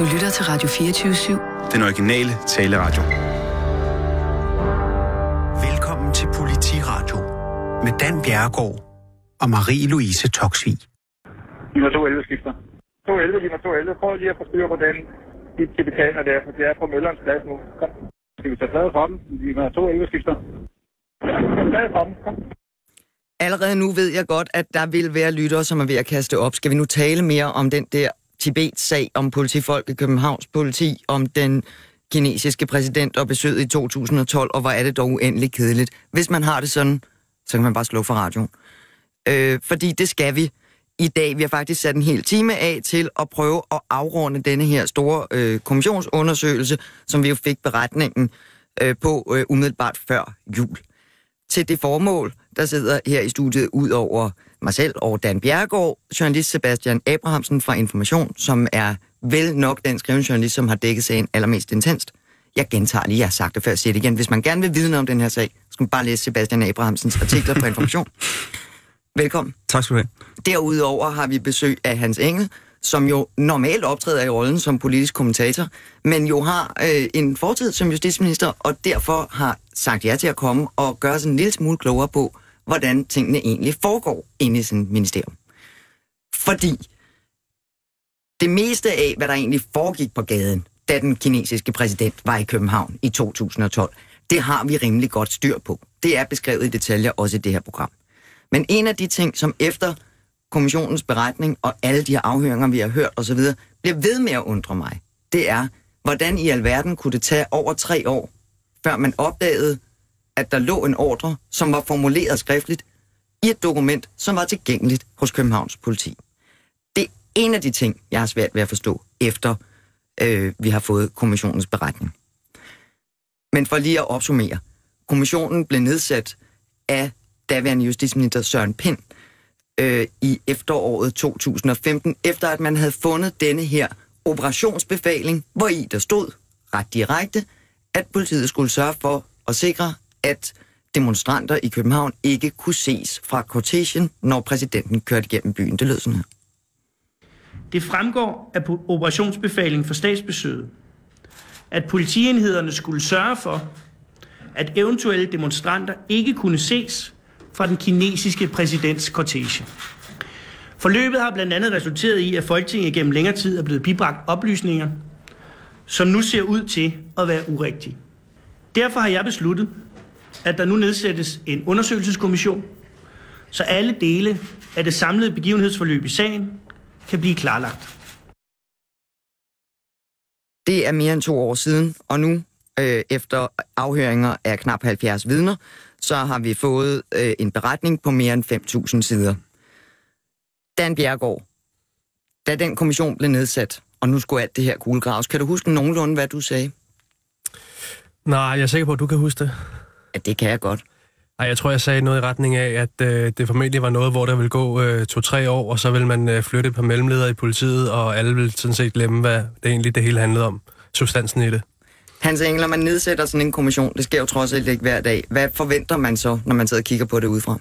Du lytter til Radio 24-7. Den originale taleradio. Velkommen til Politiradio med Dan Bjerregaard og Marie-Louise Toksvig. Linje 211 skifter. 211, linje 211. Prøv lige at få styr på den de tibetaner der, for det er på Møllerens plads nu. Kom. Skal vi tage flade for dem? Linje 211 skifter. Ja, flade for dem. Kom. Allerede nu ved jeg godt, at der vil være lyttere, som er ved at kaste op. Skal vi nu tale mere om den der Tibets sag, om politifolk i Københavns politi, om den kinesiske præsident og besøget i 2012, og hvor er det dog uendelig kedeligt. Hvis man har det sådan, så kan man bare slå for radioen. Øh, fordi det skal vi i dag. Vi har faktisk sat en hel time af til at prøve at afrunde denne her store øh, kommissionsundersøgelse, som vi jo fik beretningen øh, på øh, umiddelbart før jul. Til det formål, der sidder her i studiet ud over mig selv og Dan Bjergård, journalist Sebastian Abrahamsen fra Information, som er vel nok den skrivende journalist, som har dækket sagen allermest intenst. Jeg gentager lige, jeg har sagt det før, jeg siger det igen. Hvis man gerne vil vide noget om den her sag, skal man bare læse Sebastian Abrahamsens artikler på Information. Velkommen. Tak skal du have. Derudover har vi besøg af Hans Engel, som jo normalt optræder i rollen som politisk kommentator, men jo har øh, en fortid som justitsminister, og derfor har sagt ja til at komme og gøre sig en lille smule klogere på, hvordan tingene egentlig foregår inde i sin ministerium. Fordi det meste af, hvad der egentlig foregik på gaden, da den kinesiske præsident var i København i 2012, det har vi rimelig godt styr på. Det er beskrevet i detaljer også i det her program. Men en af de ting, som efter kommissionens beretning og alle de her afhøringer, vi har hørt osv., bliver ved med at undre mig, det er, hvordan i alverden kunne det tage over tre år, før man opdagede, at der lå en ordre, som var formuleret skriftligt i et dokument, som var tilgængeligt hos Københavns politi. Det er en af de ting, jeg har svært ved at forstå, efter øh, vi har fået kommissionens beretning. Men for lige at opsummere. Kommissionen blev nedsat af daværende justitsminister Søren Pind øh, i efteråret 2015, efter at man havde fundet denne her operationsbefaling, hvor i der stod ret direkte, at politiet skulle sørge for at sikre, at demonstranter i København ikke kunne ses fra cortegen, når præsidenten kørte gennem byen. Det lød sådan her. Det fremgår af operationsbefalingen for statsbesøget, at politienhederne skulle sørge for, at eventuelle demonstranter ikke kunne ses fra den kinesiske præsidents cortege. Forløbet har blandt andet resulteret i, at Folketinget gennem længere tid er blevet bibragt oplysninger, som nu ser ud til at være urigtige. Derfor har jeg besluttet, at der nu nedsættes en undersøgelseskommission, så alle dele af det samlede begivenhedsforløb i sagen kan blive klarlagt. Det er mere end to år siden, og nu, øh, efter afhøringer af knap 70 vidner, så har vi fået øh, en beretning på mere end 5.000 sider. Dan Bjergård, da den kommission blev nedsat, og nu skulle alt det her kuglegraves, kan du huske nogenlunde, hvad du sagde? Nej, jeg er sikker på, at du kan huske det. Ja, det kan jeg godt. Nej, jeg tror, jeg sagde noget i retning af, at øh, det formentlig var noget, hvor der ville gå øh, to-tre år, og så vil man øh, flytte et par mellemledere i politiet, og alle vil sådan set glemme, hvad det egentlig det hele handlede om. Substansen i det. Hans Engler, man nedsætter sådan en kommission. Det sker jo trods alt ikke hver dag. Hvad forventer man så, når man sidder og kigger på det udefra?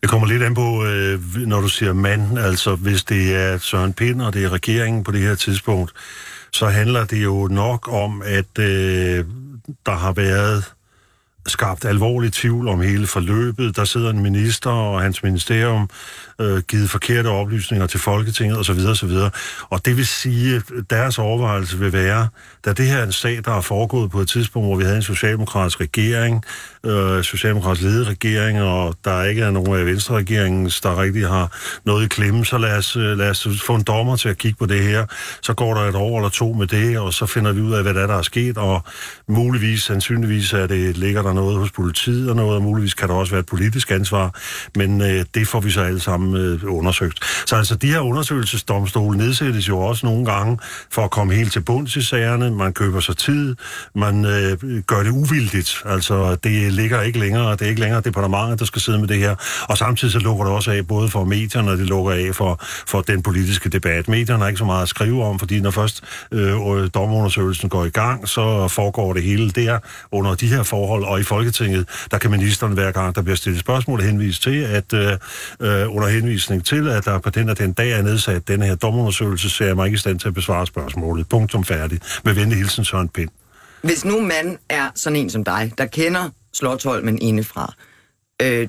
Det kommer lidt an på, øh, når du siger mand. Altså, hvis det er Søren Pind, og det er regeringen på det her tidspunkt, så handler det jo nok om, at øh, der har været skabt alvorlig tvivl om hele forløbet. Der sidder en minister og hans ministerium øh, givet forkerte oplysninger til Folketinget osv. osv. Og det vil sige, at deres overvejelse vil være, da det her er en sag, der er foregået på et tidspunkt, hvor vi havde en socialdemokratisk regering, øh, socialdemokratisk ledet regering, og der ikke er nogen af venstre regeringen, der rigtig har noget i klemme, så lad os, øh, lad os få en dommer til at kigge på det her. Så går der et år eller to med det, og så finder vi ud af, hvad der er, der er sket, og muligvis, sandsynligvis, er det, ligger der noget hos politiet og noget, og muligvis kan der også være et politisk ansvar, men øh, det får vi så alle sammen øh, undersøgt. Så altså, de her undersøgelsesdomstole nedsættes jo også nogle gange for at komme helt til bunds i sagerne. Man køber sig tid, man øh, gør det uvildigt. Altså, det ligger ikke længere, det er ikke længere departementet, der skal sidde med det her. Og samtidig så lukker det også af både for medierne, og det lukker af for, for den politiske debat. Medierne har ikke så meget at skrive om, fordi når først øh, domundersøgelsen går i gang, så foregår det hele der under de her forhold, og i Folketinget, der kan ministeren hver gang, der bliver stillet spørgsmål, henvise til, at øh, øh under henvisning til, at der på den og den dag er nedsat den her domundersøgelse, så er jeg mig ikke i stand til at besvare spørgsmålet. Punktum færdig. Med venlig hilsen Søren Pind. Hvis nu man er sådan en som dig, der kender Slottholmen indefra, øh,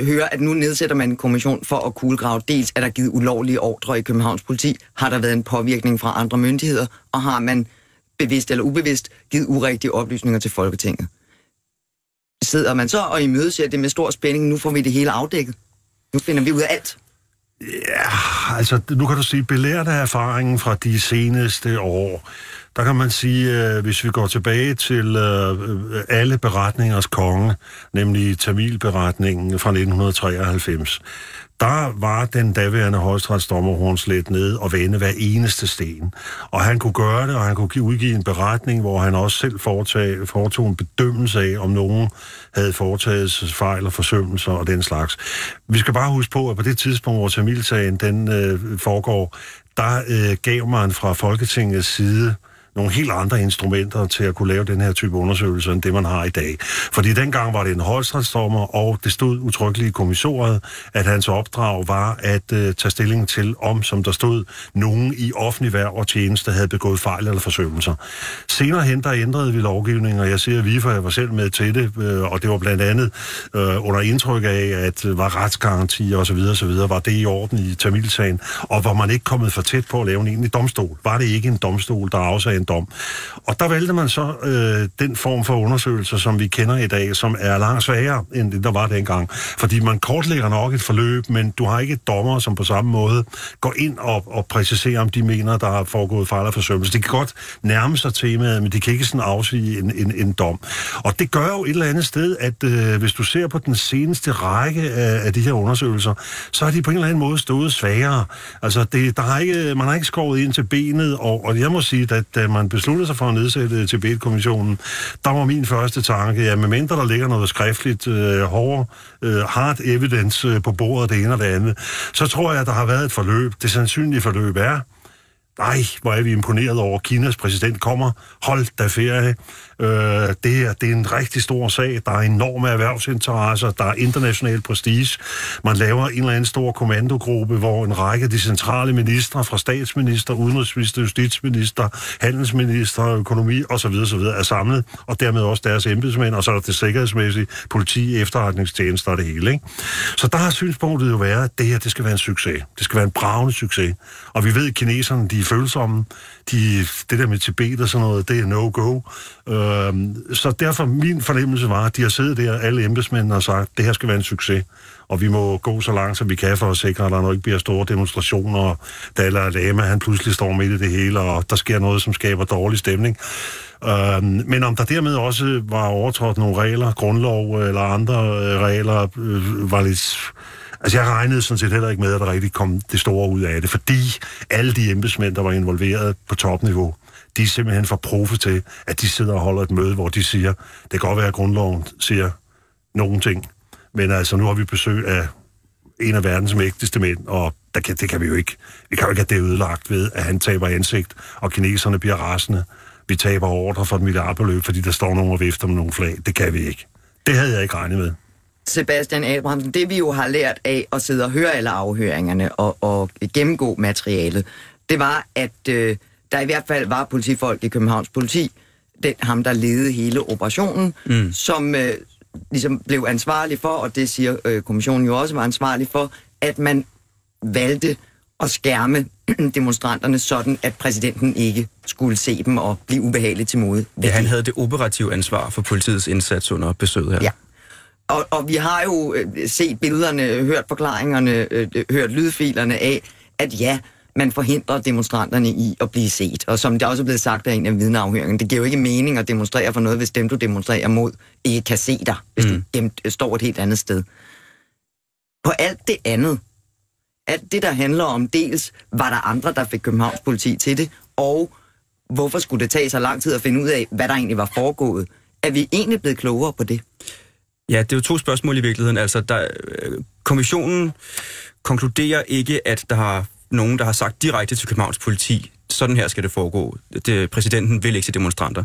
hører, at nu nedsætter man en kommission for at kuglegrave. Dels er der givet ulovlige ordre i Københavns politi, har der været en påvirkning fra andre myndigheder, og har man bevidst eller ubevidst givet urigtige oplysninger til Folketinget. Sidder man så og imødeser det med stor spænding, nu får vi det hele afdækket. Nu finder vi ud af alt. Ja, altså nu kan du sige, belært af erfaringen fra de seneste år, der kan man sige, øh, hvis vi går tilbage til øh, øh alle beretningers konge, nemlig Tamilberetningen fra 1993, der var den daværende højstrætsdommer Hornslet ned og vende hver eneste sten. Og han kunne gøre det, og han kunne udgive en beretning, hvor han også selv foretog en bedømmelse af, om nogen havde foretaget fejl og forsømmelser og den slags. Vi skal bare huske på, at på det tidspunkt, hvor Tamilsagen den øh, foregår, der øh, gav man fra Folketingets side nogle helt andre instrumenter til at kunne lave den her type undersøgelser, end det man har i dag. Fordi dengang var det en højstrætsdommer, og det stod utryggeligt i kommissoriet, at hans opdrag var at øh, tage stilling til, om, som der stod, nogen i offentlig værv og tjeneste havde begået fejl eller forsømmelser. Senere hen, der ændrede vi lovgivningen, og jeg siger vi, for jeg var selv med til det, øh, og det var blandt andet øh, under indtryk af, at øh, var retsgaranti og så videre, så videre, var det i orden i Tamilsagen, og var man ikke kommet for tæt på at lave en egentlig domstol. Var det ikke en domstol, der afsagde dom. Og der valgte man så øh, den form for undersøgelser, som vi kender i dag, som er langt sværere, end det der var dengang. Fordi man kortlægger nok et forløb, men du har ikke dommer, som på samme måde går ind og, og præciserer, om de mener, der har foregået fejl og forsømmelse. De kan godt nærme sig temaet, men de kan ikke sådan afsige en, en, en dom. Og det gør jo et eller andet sted, at øh, hvis du ser på den seneste række af, af de her undersøgelser, så har de på en eller anden måde stået svagere. Altså, det, der har ikke, man har ikke skåret ind til benet, og, og jeg må sige, at da man besluttede sig for at nedsætte Tibet-kommissionen, der var min første tanke, ja, med mindre der ligger noget skriftligt, øh, hård, øh, hard evidence øh, på bordet, det ene og det andet, så tror jeg, at der har været et forløb. Det sandsynlige forløb er, nej, hvor er vi imponeret over, at Kinas præsident kommer, hold da ferie, Øh, det, er, det er en rigtig stor sag. Der er enorme erhvervsinteresser, der er international prestige. Man laver en eller anden stor kommandogruppe, hvor en række af de centrale ministre, fra statsminister, udenrigsminister, justitsminister, handelsminister, økonomi osv. osv. er samlet, og dermed også deres embedsmænd, og så er der det sikkerhedsmæssige politi, efterretningstjenester og det hele. Ikke? Så der har synspunktet jo været, at det her det skal være en succes. Det skal være en bravende succes. Og vi ved, at kineserne de er følsomme. De, det der med Tibet og sådan noget, det er no-go. Øh, så derfor min fornemmelse var, at de har siddet der, alle embedsmændene, og sagt, det her skal være en succes, og vi må gå så langt, som vi kan for at sikre, at der nok ikke bliver store demonstrationer, og Dalai Lama, han pludselig står midt i det hele, og der sker noget, som skaber dårlig stemning. Øh, men om der dermed også var overtrådt nogle regler, grundlov øh, eller andre øh, regler, øh, var lidt... Altså, jeg regnede sådan set heller ikke med, at der rigtig kom det store ud af det, fordi alle de embedsmænd, der var involveret på topniveau, de er simpelthen for profe til, at de sidder og holder et møde, hvor de siger, det kan godt være, at grundloven siger nogen ting, men altså, nu har vi besøg af en af verdens mægtigste mænd, og der kan, det kan vi jo ikke. Vi kan jo ikke have det ødelagt ved, at han taber ansigt, og kineserne bliver rasende. Vi taber ordre for et milliardbeløb, fordi der står nogen og vifter med nogle flag. Det kan vi ikke. Det havde jeg ikke regnet med. Sebastian Abrahamsen, det vi jo har lært af at sidde og høre alle afhøringerne og, og gennemgå materialet, det var, at øh, der i hvert fald var politifolk i Københavns politi, den, ham der ledede hele operationen, mm. som øh, ligesom blev ansvarlig for, og det siger øh, kommissionen jo også, var ansvarlig for, at man valgte at skærme demonstranterne sådan, at præsidenten ikke skulle se dem og blive ubehageligt til mode. Ja, han havde det operative ansvar for politiets indsats under besøget her. Ja. Og, og vi har jo øh, set billederne, hørt forklaringerne, øh, hørt lydfilerne af, at ja, man forhindrer demonstranterne i at blive set. Og som det også er blevet sagt af en af vidneafhøringerne, det giver jo ikke mening at demonstrere for noget, hvis dem, du demonstrerer mod, ikke kan se dig, hvis mm. dem, står et helt andet sted. På alt det andet, alt det, der handler om dels, var der andre, der fik Københavns politi til det, og hvorfor skulle det tage så lang tid at finde ud af, hvad der egentlig var foregået? Er vi egentlig blevet klogere på det? Ja, det er jo to spørgsmål i virkeligheden. Altså, der, øh, kommissionen konkluderer ikke, at der har nogen, der har sagt direkte til Københavns politi, sådan her skal det foregå. Det, præsidenten vil ikke se demonstranter.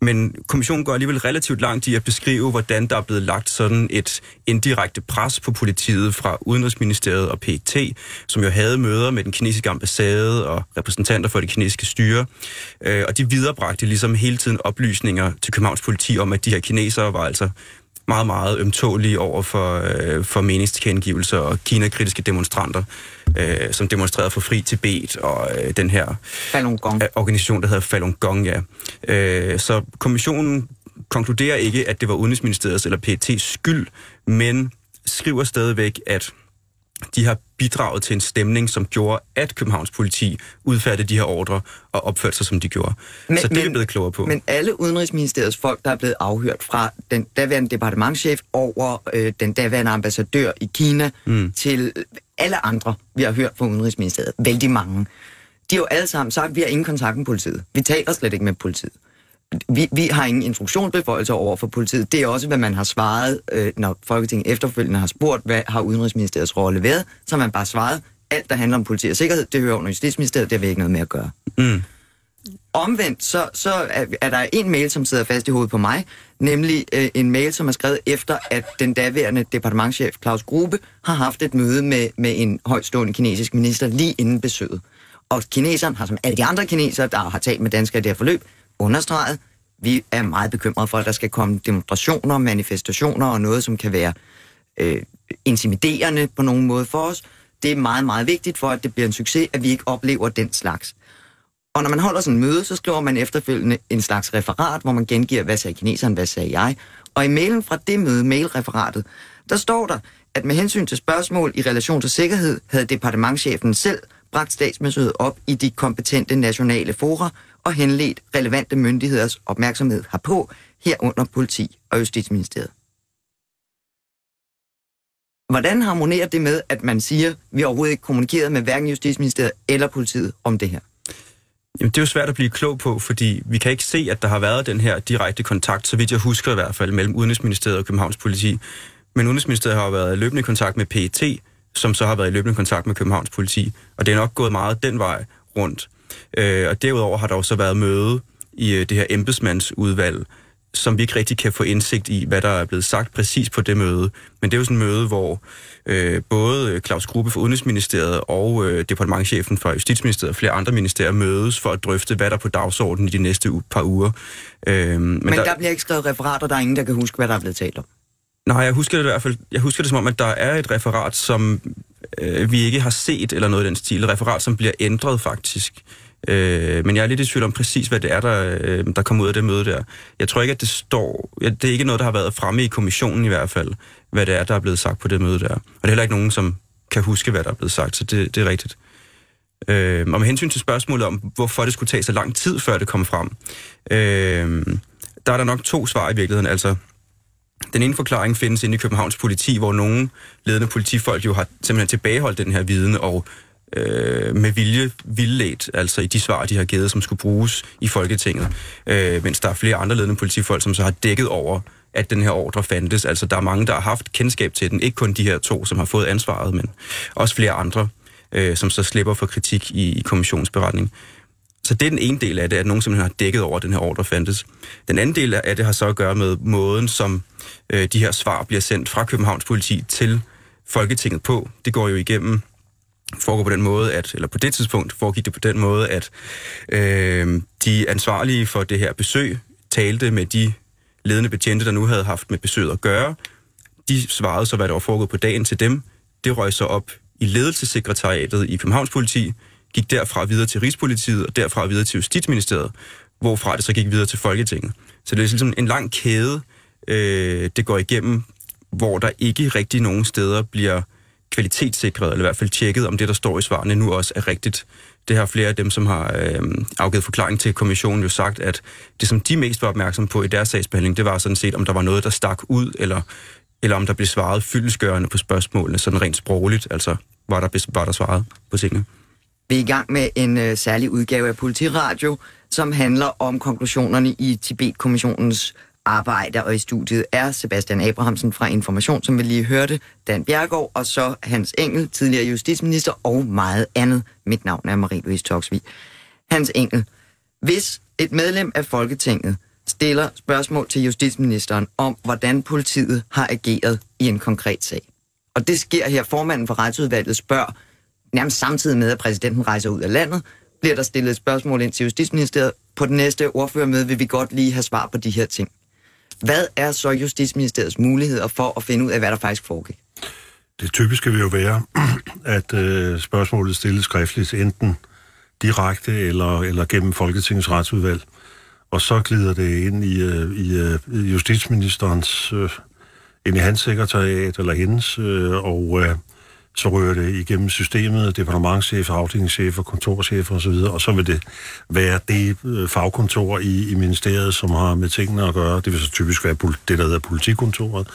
Men kommissionen går alligevel relativt langt i at beskrive, hvordan der er blevet lagt sådan et indirekte pres på politiet fra Udenrigsministeriet og PET, som jo havde møder med den kinesiske ambassade og repræsentanter for det kinesiske styre. Øh, og de viderebragte ligesom hele tiden oplysninger til Københavns politi om, at de her kinesere var altså meget, meget ømtålige over for, øh, for meningstilkendegivelser og Kina-kritiske demonstranter, øh, som demonstrerede for fri Tibet og øh, den her Falun Gong. Øh, organisation, der hedder Falun Gong, ja. Øh, så kommissionen konkluderer ikke, at det var Udenrigsministeriets eller PET's skyld, men skriver stadigvæk, at de har bidraget til en stemning, som gjorde, at Københavns politi udfærdede de her ordre og opførte sig, som de gjorde. Men, så det men, er vi blevet klogere på. Men alle Udenrigsministeriets folk, der er blevet afhørt fra den daværende departementchef over øh, den daværende ambassadør i Kina mm. til alle andre, vi har hørt fra Udenrigsministeriet, vældig mange, de har jo alle sammen sagt, at vi har ingen kontakt med politiet. Vi taler slet ikke med politiet vi, vi har ingen instruktionsbeføjelser over for politiet. Det er også, hvad man har svaret, øh, når Folketinget efterfølgende har spurgt, hvad har Udenrigsministeriets rolle været, så har man bare svaret, alt der handler om politi og sikkerhed, det hører under Justitsministeriet, det har vi ikke noget med at gøre. Mm. Omvendt, så, så er, er der en mail, som sidder fast i hovedet på mig, nemlig øh, en mail, som er skrevet efter, at den daværende departementchef Claus Grube har haft et møde med, med en højstående kinesisk minister lige inden besøget. Og kineseren har som alle de andre kinesere, der har talt med danskere i det her forløb, understreget, vi er meget bekymrede for, at der skal komme demonstrationer, manifestationer og noget, som kan være øh, intimiderende på nogen måde for os. Det er meget, meget vigtigt for, at det bliver en succes, at vi ikke oplever den slags. Og når man holder sådan en møde, så skriver man efterfølgende en slags referat, hvor man gengiver, hvad sagde kineseren, hvad sagde jeg. Og i mailen fra det møde, mailreferatet, der står der, at med hensyn til spørgsmål i relation til sikkerhed, havde departementchefen selv bragt statsmødet op i de kompetente nationale fora og henledt relevante myndigheders opmærksomhed herpå, herunder politi og justitsministeriet. Hvordan harmonerer det med, at man siger, at vi overhovedet ikke kommunikeret med hverken Justitsministeriet eller politiet om det her? Jamen, det er jo svært at blive klog på, fordi vi kan ikke se, at der har været den her direkte kontakt, så vidt jeg husker i hvert fald, mellem Udenrigsministeriet og Københavns politi. Men Udenrigsministeriet har været i løbende kontakt med PET, som så har været i løbende kontakt med Københavns politi. Og det er nok gået meget den vej rundt. Øh, og derudover har der også været møde i øh, det her embedsmandsudvalg, som vi ikke rigtig kan få indsigt i, hvad der er blevet sagt præcis på det møde. Men det er jo sådan et møde, hvor øh, både Claus Gruppe fra Udenrigsministeriet og øh, departementchefen fra Justitsministeriet og flere andre ministerier mødes for at drøfte, hvad der er på dagsordenen i de næste par uger. Øh, men men der, der bliver ikke skrevet referater, der er ingen, der kan huske, hvad der er blevet talt om? Nej, jeg husker det i hvert fald. Jeg husker det som om, at der er et referat, som øh, vi ikke har set, eller noget i den stil. Et referat, som bliver ændret faktisk. Øh, men jeg er lidt i tvivl om præcis, hvad det er, der, øh, der kommer ud af det møde der. Jeg tror ikke, at det står... Ja, det er ikke noget, der har været fremme i kommissionen i hvert fald, hvad det er, der er blevet sagt på det møde der. Og det er heller ikke nogen, som kan huske, hvad der er blevet sagt, så det, det er rigtigt. Øh, og med hensyn til spørgsmålet om, hvorfor det skulle tage så lang tid, før det kom frem, øh, der er der nok to svar i virkeligheden. Altså, den ene forklaring findes inde i Københavns politi, hvor nogle ledende politifolk jo har simpelthen tilbageholdt den her viden og øh, med vilje vildledt, altså i de svar, de har givet, som skulle bruges i Folketinget. Øh, mens der er flere andre ledende politifolk, som så har dækket over, at den her ordre fandtes. Altså der er mange, der har haft kendskab til den. Ikke kun de her to, som har fået ansvaret, men også flere andre, øh, som så slipper for kritik i, i kommissionsberetning. Så det er den ene del af det, at nogen simpelthen har dækket over, at den her ordre fandtes. Den anden del af det har så at gøre med måden, som øh, de her svar bliver sendt fra Københavns politi til Folketinget på. Det går jo igennem foregår på den måde, at, eller på det tidspunkt foregik det på den måde, at øh, de ansvarlige for det her besøg talte med de ledende betjente, der nu havde haft med besøget at gøre. De svarede så, hvad der var foregået på dagen til dem. Det røg så op i ledelsessekretariatet i Københavns politi, gik derfra videre til Rigspolitiet, og derfra videre til Justitsministeriet, hvorfra det så gik videre til Folketinget. Så det er ligesom en lang kæde, øh, det går igennem, hvor der ikke rigtig nogen steder bliver kvalitetssikret, eller i hvert fald tjekket, om det, der står i svarene nu også er rigtigt. Det har flere af dem, som har øh, afgivet forklaring til kommissionen, jo sagt, at det, som de mest var opmærksom på i deres sagsbehandling, det var sådan set, om der var noget, der stak ud, eller, eller om der blev svaret fyldesgørende på spørgsmålene, sådan rent sprogligt, altså var der, var der svaret på tingene. Vi er i gang med en øh, særlig udgave af Politiradio, som handler om konklusionerne i Tibet-kommissionens arbejde, og i studiet er Sebastian Abrahamsen fra Information, som vi lige hørte, Dan Bjergård, og så Hans Engel, tidligere justitsminister, og meget andet. Mit navn er Marie-Louise Toksvig. Hans Engel, hvis et medlem af Folketinget stiller spørgsmål til justitsministeren om, hvordan politiet har ageret i en konkret sag, og det sker her, formanden for retsudvalget spørger, nærmest samtidig med, at præsidenten rejser ud af landet, bliver der stillet et spørgsmål ind til Justitsministeriet. På den næste ordførermøde vil vi godt lige have svar på de her ting. Hvad er så Justitsministeriets muligheder for at finde ud af, hvad der faktisk foregik? Det typiske vil jo være, at øh, spørgsmålet stilles skriftligt, enten direkte eller, eller gennem Folketingets retsudvalg. Og så glider det ind i, øh, i øh, justitsministerens, øh, ind i hans sekretariat eller hendes, øh, og øh, så rører det igennem systemet, departementchef, afdelingschef, kontorchef osv., og så vil det være det øh, fagkontor i, i ministeriet, som har med tingene at gøre. Det vil så typisk være det, der hedder politikontoret,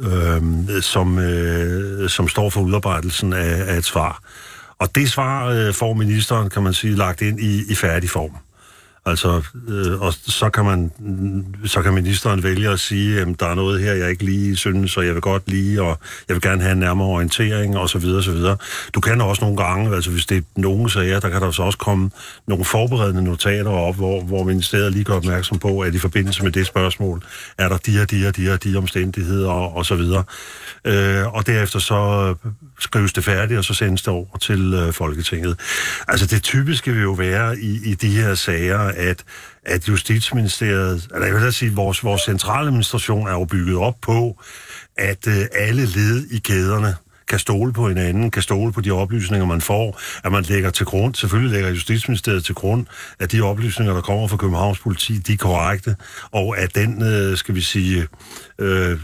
øh, som, øh, som står for udarbejdelsen af, af et svar. Og det svar øh, får ministeren, kan man sige, lagt ind i, i færdig form. Altså, øh, og så kan man, så kan ministeren vælge at sige, at der er noget her, jeg ikke lige synes, og jeg vil godt lige, og jeg vil gerne have en nærmere orientering, og så videre, og så videre. Du kan også nogle gange, altså hvis det er nogen sager, der kan der så også komme nogle forberedende notater op, hvor, hvor ministeriet lige gør opmærksom på, at i forbindelse med det spørgsmål, er der de her, de her, de her, de omstændigheder, og, og så videre. Øh, og derefter så skrives det færdigt, og så sendes det over til øh, Folketinget. Altså det typiske vil jo være i, i de her sager, at, at Justitsministeriet, eller jeg vil sige, vores, vores centrale administration er jo bygget op på, at øh, alle led i kæderne kan stole på hinanden, kan stole på de oplysninger, man får, at man lægger til grund, selvfølgelig lægger Justitsministeriet til grund, at de oplysninger, der kommer fra Københavns politi, de er korrekte, og at den, øh, skal vi sige, øh,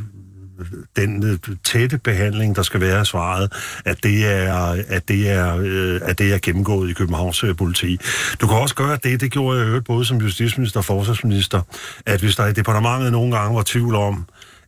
den øh, tætte behandling, der skal være af svaret, at det er, at det er, øh, at det er gennemgået i Københavns øh, politi. Du kan også gøre det, det gjorde jeg øvrigt både som justitsminister og forsvarsminister, at hvis der i departementet nogle gange var tvivl om,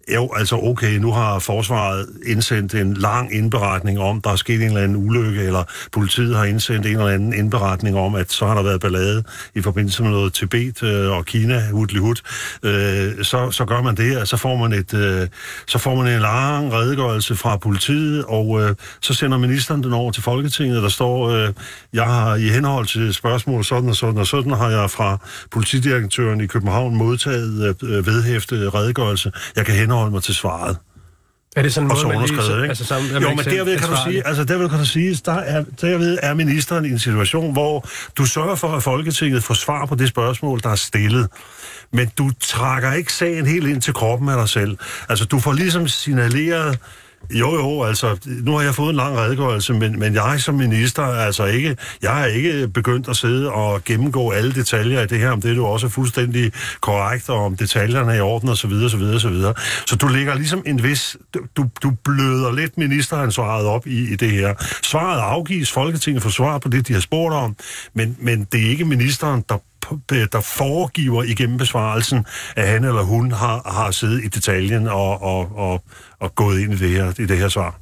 jo, altså okay, nu har forsvaret indsendt en lang indberetning om, der er sket en eller anden ulykke, eller politiet har indsendt en eller anden indberetning om, at så har der været ballade i forbindelse med noget Tibet øh, og Kina, hudlig hud, øh, så, så gør man det, og så får man, et, øh, så får man en lang redegørelse fra politiet, og øh, så sender ministeren den over til Folketinget, der står, øh, jeg har i henhold til spørgsmål sådan og sådan og sådan, har jeg fra politidirektøren i København modtaget øh, øh vedhæftet redegørelse. Jeg kan henholde mig til svaret. Er det sådan en måde, man lige, ikke? Altså, sammen, jo, men derved kan, du sige, altså, derved kan du sige, der er, derved er ministeren i en situation, hvor du sørger for, at Folketinget får svar på det spørgsmål, der er stillet. Men du trækker ikke sagen helt ind til kroppen af dig selv. Altså, du får ligesom signaleret, jo, jo, altså, nu har jeg fået en lang redegørelse, men, men jeg som minister, altså ikke, jeg har ikke begyndt at sidde og gennemgå alle detaljer i det her, om det er du også fuldstændig korrekt, og om detaljerne er i orden, osv., så osv. så så. Så du ligger ligesom en vis, du, du bløder lidt ministeransvaret op i, i det her. Svaret afgives, Folketinget får svar på det, de har spurgt om, men, men det er ikke ministeren, der der foregiver igennem besvarelsen, at han eller hun har, har siddet i detaljen og, og, og, og gået ind i det her, i det her svar.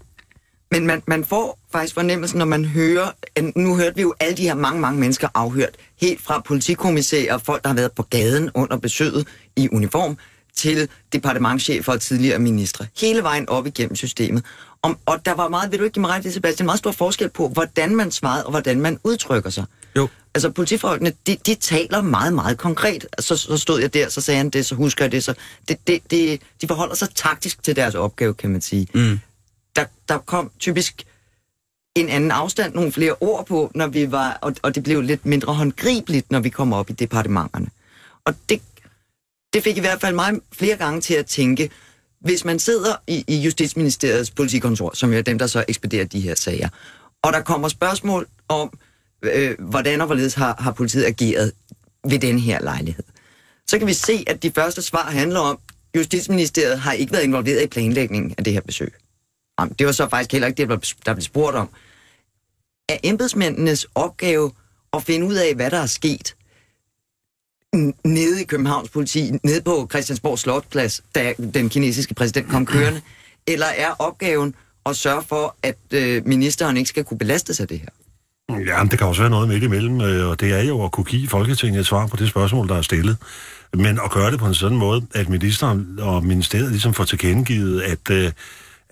Men man, man får faktisk fornemmelsen, når man hører, nu hørte vi jo alle de her mange, mange mennesker afhørt, helt fra politikommissærer, folk, der har været på gaden under besøget i uniform, til departementchefer og tidligere ministre. Hele vejen op igennem systemet. Om, og der var meget, vil du ikke give mig ret det, Sebastian, meget stor forskel på, hvordan man svarede og hvordan man udtrykker sig. Jo. Altså politifolkene, de, de taler meget, meget konkret. Så, så stod jeg der, så sagde han det, så husker jeg det. Så det, det, det, de forholder sig taktisk til deres opgave, kan man sige. Mm. Der, der kom typisk en anden afstand, nogle flere ord på, når vi var, og, og det blev lidt mindre håndgribeligt, når vi kom op i departementerne. Og det, det fik i hvert fald mig flere gange til at tænke, hvis man sidder i, i Justitsministeriets politikontor, som er dem, der så ekspederer de her sager, og der kommer spørgsmål om, øh, hvordan og hvorledes har, har politiet ageret ved den her lejlighed, så kan vi se, at de første svar handler om, Justitsministeriet har ikke været involveret i planlægningen af det her besøg. Jamen, det var så faktisk heller ikke det, der blev spurgt om. Er embedsmændenes opgave at finde ud af, hvad der er sket, nede i Københavns politi, nede på Christiansborg Slotplads, da den kinesiske præsident kom kørende? Eller er opgaven at sørge for, at øh, ministeren ikke skal kunne belastes af det her? Ja, det kan også være noget midt imellem, øh, og det er jo at kunne give Folketinget et svar på det spørgsmål, der er stillet. Men at gøre det på en sådan måde, at ministeren og ministeriet ligesom får tilkendegivet, at, øh,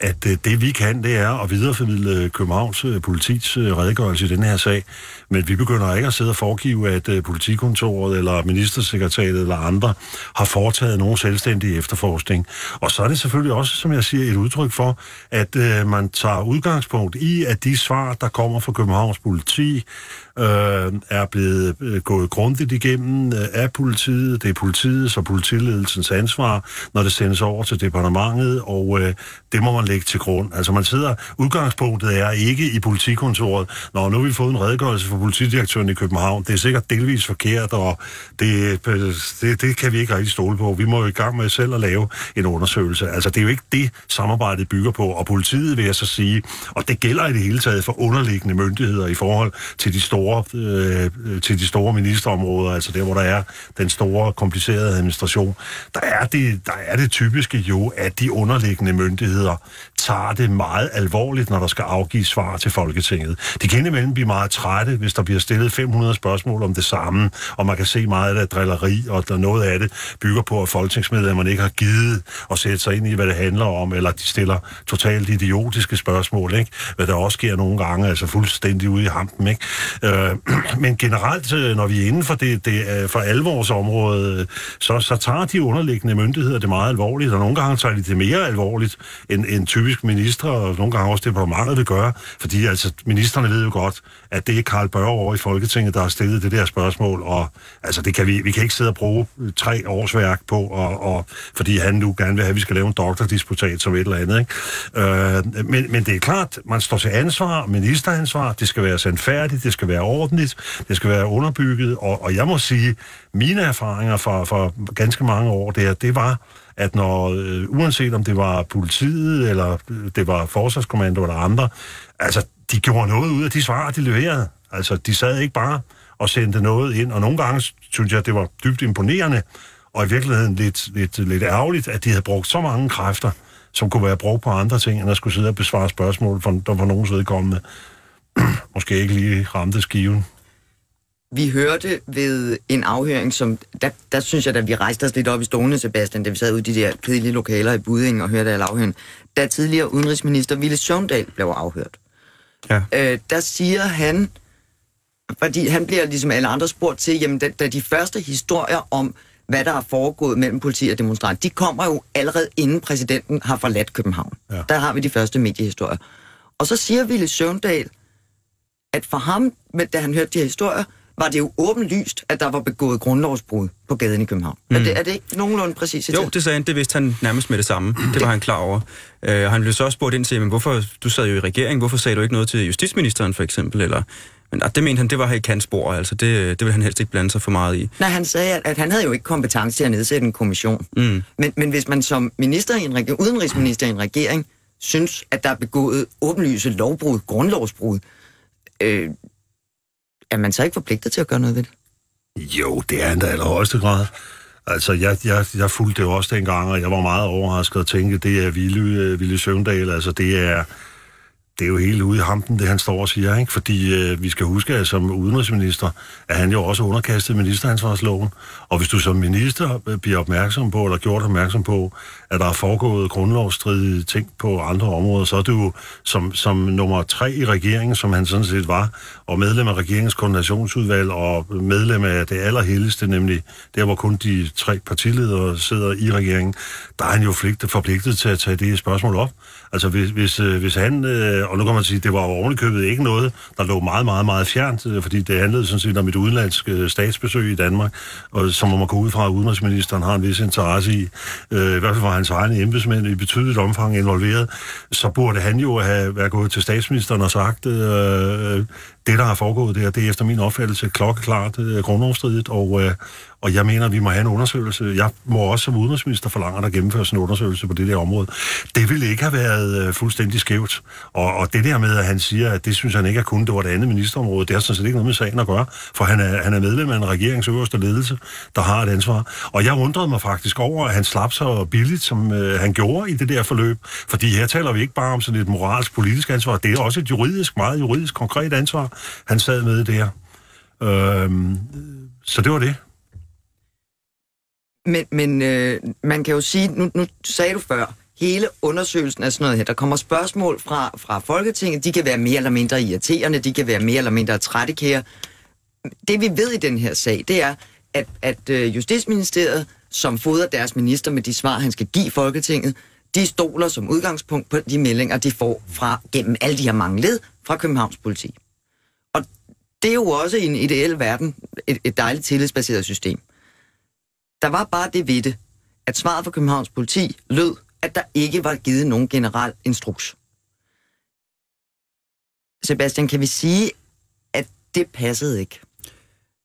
at øh, det vi kan, det er at videreformidle Københavns politiets politis øh, redegørelse i den her sag. Men vi begynder ikke at sidde og foregive, at politikontoret eller ministersekretariatet eller andre har foretaget nogen selvstændig efterforskning. Og så er det selvfølgelig også, som jeg siger, et udtryk for, at øh, man tager udgangspunkt i, at de svar, der kommer fra Københavns politi, øh, er blevet øh, gået grundigt igennem øh, af politiet. Det er politiets og politiledelsens ansvar, når det sendes over til departementet, og øh, det må man lægge til grund. Altså man sidder, udgangspunktet er ikke i politikontoret, når nu har vi fået en redegørelse fra politidirektøren i København. Det er sikkert delvis forkert, og det, det, det kan vi ikke rigtig stole på. Vi må jo i gang med selv at lave en undersøgelse. Altså det er jo ikke det, samarbejdet bygger på, og politiet vil jeg så sige, og det gælder i det hele taget for underliggende myndigheder i forhold til de store øh, til de store ministerområder, altså der, hvor der er den store, komplicerede administration, der er det, der er det typiske jo, at de underliggende myndigheder tager det meget alvorligt, når der skal afgive svar til Folketinget. De kan indimellem blive meget trætte, hvis der bliver stillet 500 spørgsmål om det samme, og man kan se meget af det drilleri, og der noget af det bygger på, at folketingsmedlemmerne ikke har givet at sætte sig ind i, hvad det handler om, eller de stiller totalt idiotiske spørgsmål, ikke? hvad der også sker nogle gange, altså fuldstændig ude i hampen. Ikke? Øh, men generelt, øh, når vi er inden for, det, det, øh, for alvorsområdet, så, så tager de underliggende myndigheder det meget alvorligt, og nogle gange tager de det mere alvorligt, end, end typisk minister, og nogle gange også departementet vil gøre, fordi altså, ministerne ved jo godt, at det er Karl Børge over i Folketinget, der har stillet det der spørgsmål, og altså, det kan vi, vi kan ikke sidde og bruge øh, tre års værk på, og, og, fordi han nu gerne vil have, at vi skal lave en doktordisputat som et eller andet. Ikke? Øh, men, men det er klart, man står til ansvar, ministeransvar, det skal være sandfærdigt, det skal være ordentligt, det skal være underbygget, og, og jeg må sige, mine erfaringer fra, fra ganske mange år der, det var, at når, øh, uanset om det var politiet, eller øh, det var forsvarskommando eller andre, altså, de gjorde noget ud af de svar, de leverede. Altså, de sad ikke bare og sendte noget ind, og nogle gange synes jeg, det var dybt imponerende, og i virkeligheden lidt, lidt, lidt ærgerligt, at de havde brugt så mange kræfter, som kunne være brugt på andre ting, end at skulle sidde og besvare spørgsmål, for, der var nogens vedkommende måske ikke lige ramte skiven. Vi hørte ved en afhøring, som der, der synes jeg, at vi rejste os lidt op i stolene, Sebastian, da vi sad ude i de der kedelige lokaler i Buding og hørte alle afhøringen, da tidligere udenrigsminister Ville Søvndal blev afhørt. Ja. Øh, der siger han, fordi han bliver ligesom alle andre spurgt til, jamen da, da de første historier om, hvad der er foregået mellem politi og demonstrant, de kommer jo allerede inden præsidenten har forladt København. Ja. Der har vi de første mediehistorier. Og så siger Ville Søvndal, at for ham, da han hørte de her historier, var det jo åbenlyst, at der var begået grundlovsbrud på gaden i København. Mm. Er, det, er det ikke nogenlunde præcis? Jo, det sagde han. Det vidste han nærmest med det samme. Det var han klar over. Uh, han blev så også spurgt ind til, men hvorfor, du sad jo i regeringen, hvorfor sagde du ikke noget til justitsministeren for eksempel, eller... Men det mente han, det var her i kantspor, altså det, det ville han helst ikke blande sig for meget i. Nej, han sagde, at, at han havde jo ikke kompetence til at nedsætte en kommission. Mm. Men, men hvis man som minister i en regering, udenrigsminister i en regering, synes, at der er begået åbenlyse lovbrud, grundlovsbrud, øh, er man så ikke forpligtet til at gøre noget ved det? Jo, det er han da allerhøjeste grad. Altså, jeg, jeg, jeg fulgte det jo også dengang, og jeg var meget overrasket og tænkte, det er Ville, øh, Ville Søvndal, altså det er det er jo helt ude i hampen, det han står og siger, ikke? fordi øh, vi skal huske, at som udenrigsminister er han jo også underkastet ministeransvarsloven, og hvis du som minister øh, bliver opmærksom på, eller gjort opmærksom på, at der er foregået grundlovsstridige ting på andre områder, så er du som, som nummer tre i regeringen, som han sådan set var, og medlem af regeringens koordinationsudvalg, og medlem af det allerhelligste, nemlig der, hvor kun de tre partiledere sidder i regeringen, der er han jo forpligtet til at tage det spørgsmål op. Altså hvis, hvis, øh, hvis han, øh, og nu kan man sige, det var ovenikøbet ikke noget, der lå meget, meget, meget fjernt, øh, fordi det handlede sådan set om et udenlandsk øh, statsbesøg i Danmark, og som man gå ud fra, at udenrigsministeren har en vis interesse i, øh, i hvert fald var hans egne embedsmænd i betydeligt omfang involveret, så burde han jo have været gået til statsministeren og sagt, øh, det, der har foregået der, det er efter min opfattelse klokkeklart øh, grundlovsstridigt, og, øh, og jeg mener, at vi må have en undersøgelse. Jeg må også som udenrigsminister forlange, at der gennemføres en undersøgelse på det der område. Det ville ikke have været øh, fuldstændig skævt. Og, og det der med, at han siger, at det synes han ikke er kun, det var det andet ministerområde, det har sådan set ikke noget med sagen at gøre, for han er, han er medlem af en regerings øverste ledelse, der har et ansvar. Og jeg undrede mig faktisk over, at han slap så billigt, som øh, han gjorde i det der forløb. Fordi her taler vi ikke bare om sådan et moralsk politisk ansvar, det er også et juridisk, meget juridisk konkret ansvar, han sad med der. Øhm, så det var det. Men, men øh, man kan jo sige, nu, nu sagde du før, hele undersøgelsen er sådan noget her. Der kommer spørgsmål fra, fra Folketinget, de kan være mere eller mindre irriterende, de kan være mere eller mindre trættekære. Det vi ved i den her sag, det er, at, at øh, Justitsministeriet, som fodrer deres minister med de svar, han skal give Folketinget, de stoler som udgangspunkt på de meldinger, de får fra gennem alle de her mange led fra Københavns politi. Det er jo også i en ideel verden et, et dejligt tillidsbaseret system. Der var bare det ved det, at svaret fra Københavns politi lød, at der ikke var givet nogen generel instruks. Sebastian, kan vi sige, at det passede ikke?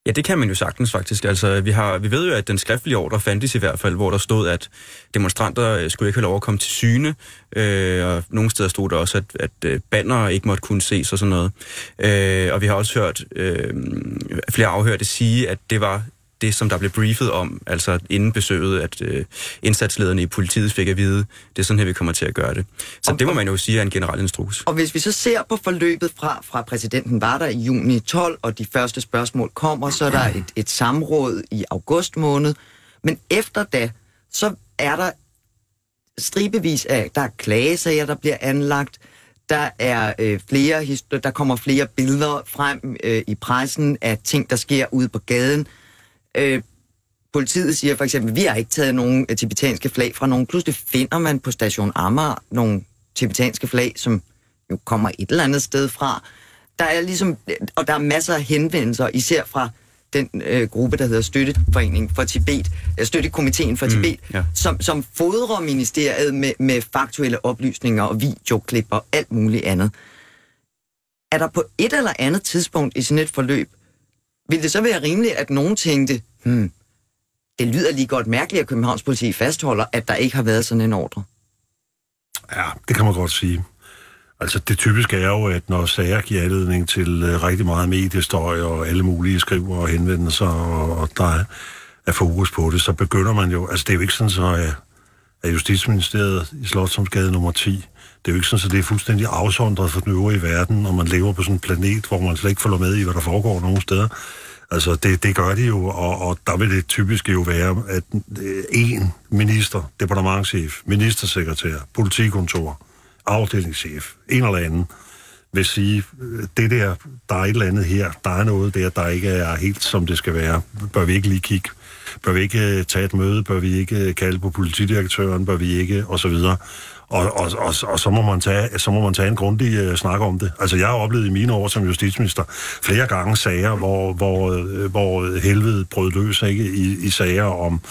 Ja, det kan man jo sagtens faktisk. Altså, vi, har, vi ved jo, at den skriftlige ordre fandtes i hvert fald, hvor der stod, at demonstranter øh, skulle ikke have lov at komme til syne, øh, og nogle steder stod der også, at, at øh, banner ikke måtte kunne ses og sådan noget. Øh, og vi har også hørt øh, flere afhørte sige, at det var det, som der blev briefet om, altså inden besøget, at øh, indsatslederne i politiet fik at vide, det er sådan her, vi kommer til at gøre det. Så og, det må man jo sige er en generel instruks. Og hvis vi så ser på forløbet fra, fra præsidenten var der i juni 12, og de første spørgsmål kommer, så er der et, et samråd i august måned, men efter da, så er der stribevis af, der er klagesager, der bliver anlagt, der er øh, flere der kommer flere billeder frem øh, i pressen af ting, der sker ude på gaden. Øh, politiet siger for eksempel, vi har ikke taget nogen tibetanske flag fra nogen. Pludselig finder man på station Amager nogle tibetanske flag, som jo kommer et eller andet sted fra. Der er ligesom, og der er masser af henvendelser, især fra den øh, gruppe, der hedder Støtteforening for Tibet, øh, Støttekomiteen for mm, Tibet, ja. som, som fodrer ministeriet med, med faktuelle oplysninger og videoklip og alt muligt andet. Er der på et eller andet tidspunkt i sådan et forløb vil det så være rimeligt, at nogen tænkte, hmm, det lyder lige godt mærkeligt, at Københavns politi fastholder, at der ikke har været sådan en ordre? Ja, det kan man godt sige. Altså det typiske er jo, at når sager giver anledning til uh, rigtig meget mediestøj og alle mulige skriver og henvendelser, og, og der er, er fokus på det, så begynder man jo, altså det er jo ikke sådan så, at, at Justitsministeriet i Slottsomsgade nummer 10, det er jo ikke sådan, så det er fuldstændig afsondret fra den øvrige verden, og man lever på sådan en planet, hvor man slet ikke følger med i, hvad der foregår nogen steder. Altså, det, det gør de jo, og, og der vil det typisk jo være, at øh, en minister, departementchef, ministersekretær, politikontor, afdelingschef, en eller anden, vil sige, øh, det der, der er et eller andet her, der er noget der, der ikke er helt som det skal være. Bør vi ikke lige kigge? Bør vi ikke øh, tage et møde? Bør vi ikke kalde på politidirektøren? Bør vi ikke? Og så videre. Og, og, og, og så, må man tage, så må man tage en grundig øh, snak om det. Altså, jeg har oplevet i mine år som justitsminister flere gange sager, hvor, hvor, øh, hvor helvede brød løs ikke? I, i sager om,